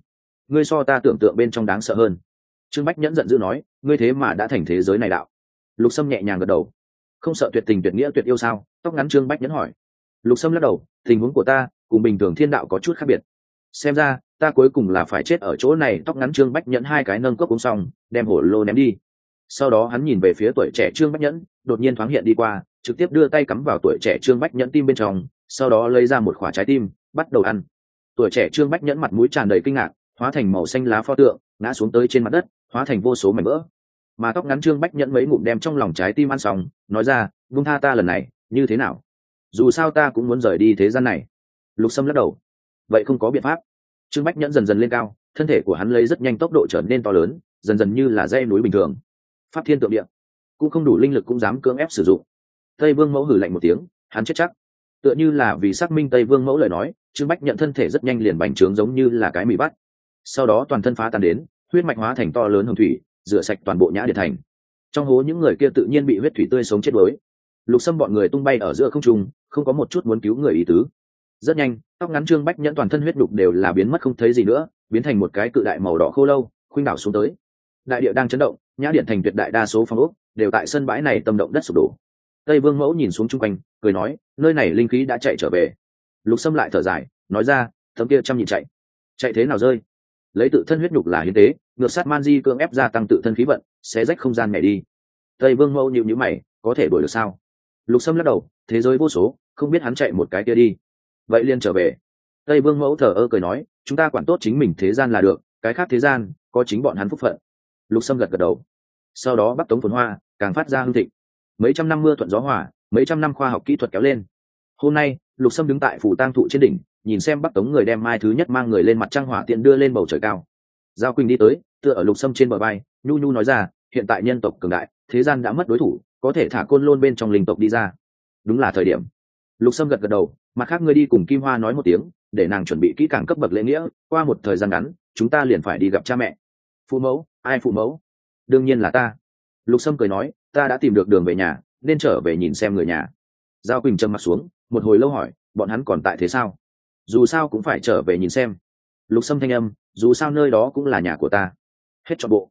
ngươi so ta tưởng tượng bên trong đáng sợ hơn. Trương bách nhẫn giận dữ nói, ngươi thế mà đã thành thế giới này đạo. Lục sâm nhẹ nhàng gật đầu. Không sợ tuyệt tình tuyệt nghĩa tuyệt yêu sao? Tóc ngắn trương bách nhẫn hỏi. Lục sâm lắc đầu, tình huống của ta cùng bình thường thiên đạo có chút khác biệt. Xem ra, ta cuối cùng là phải chết ở chỗ này. Tóc ngắn trương bách nhẫn hai cái nâng cốc uống xong, đem hổ lô ném đi. Sau đó hắn nhìn về phía tuổi trẻ trương bách nhẫn, đột nhiên thoáng hiện đi qua, trực tiếp đưa tay cắm vào tuổi trẻ trương bách nhẫn tim bên trong, sau đó lấy ra một khoả trái tim, bắt đầu ăn. Tuổi trẻ trương bách nhẫn mặt mũi tràn đầy kinh ngạc hóa thành màu xanh lá pho tượng, ngã xuống tới trên mặt đất, hóa thành vô số mảnh vỡ. Mà tóc ngắn trương bách nhẫn mấy ngụm đem trong lòng trái tim ăn xong, nói ra vung tha ta lần này, như thế nào? Dù sao ta cũng muốn rời đi thế gian này. Lục sâm lắc đầu. Vậy không có biện pháp. Trương bách nhẫn dần dần lên cao, thân thể của hắn lấy rất nhanh tốc độ trở nên to lớn, dần dần như là dây núi bình thường. Pháp thiên tượng địa. Cũng không đủ linh lực cũng dám cưỡng ép sử dụng. Tây vương mẫu hử lạnh một tiếng, hắn chết chắc. Tựa như là vì xác minh tây vương mẫu lời nói, trương bách nhận thân thể rất nhanh liền bành trướng giống như là cái mì bắt sau đó toàn thân phá tan đến, huyết mạch hóa thành to lớn hồng thủy, rửa sạch toàn bộ nhã điện thành. Trong hố những người kia tự nhiên bị huyết thủy tươi sống chết đuối. Lục xâm bọn người tung bay ở giữa không trung, không có một chút muốn cứu người ý tứ. Rất nhanh, tóc ngắn trương bách nhẫn toàn thân huyết đục đều là biến mất không thấy gì nữa, biến thành một cái cự đại màu đỏ khô lâu, khuynh đảo xuống tới. Đại địa đang chấn động, nhã điện thành tuyệt đại đa số phong ốc đều tại sân bãi này tâm động đất sụp đổ. Tây vương mẫu nhìn xuống chung quanh, cười nói, nơi này linh khí đã chạy trở về. Lục xâm lại thở dài, nói ra thấm kia chăm nhịn chạy. Chạy thế nào rơi? Lấy tự thân huyết nhục là hiến tế, ngược sát man di cưỡng ép gia tăng tự thân khí vận sẽ rách không gian nhảy đi. Tây vương mẫu nhịu nhữ mày, có thể đổi được sao? Lục sâm lắc đầu, thế giới vô số, không biết hắn chạy một cái kia đi. Vậy liền trở về. Tây vương mẫu thờ ơ cười nói, chúng ta quản tốt chính mình thế gian là được, cái khác thế gian, có chính bọn hắn phúc phận. Lục sâm gật gật đầu. Sau đó bắc tống phồn hoa, càng phát ra hương thịnh. Mấy trăm năm mưa thuận gió hỏa mấy trăm năm khoa học kỹ thuật kéo lên. Hôm nay, lục sâm đứng tại phủ tang thụ trên đỉnh nhìn xem bắc tống người đem mai thứ nhất mang người lên mặt trăng hỏa tiện đưa lên bầu trời cao. Giao quỳnh đi tới, tựa ở lục sâm trên bờ bay nhu nhu nói ra, hiện tại nhân tộc cường đại, thế gian đã mất đối thủ, có thể thả côn lôn bên trong linh tộc đi ra. Đúng là thời điểm. Lục sâm gật gật đầu, mặt khác ngươi đi cùng kim hoa nói một tiếng, để nàng chuẩn bị kỹ càng cấp bậc lễ nghĩa, qua một thời gian ngắn, chúng ta liền phải đi gặp cha mẹ. Phụ mẫu, ai phụ mẫu? Đương nhiên là ta. Lục sâm cười nói, ta đã tìm được đường về nhà, nên trở về nhìn xem người nhà. Giao quỳnh trầm mặt xuống, một hồi lâu hỏi, bọn hắn còn tại thế sao? Dù sao cũng phải trở về nhìn xem. Lục sâm thanh âm, dù sao nơi đó cũng là nhà của ta. Hết trọn bộ.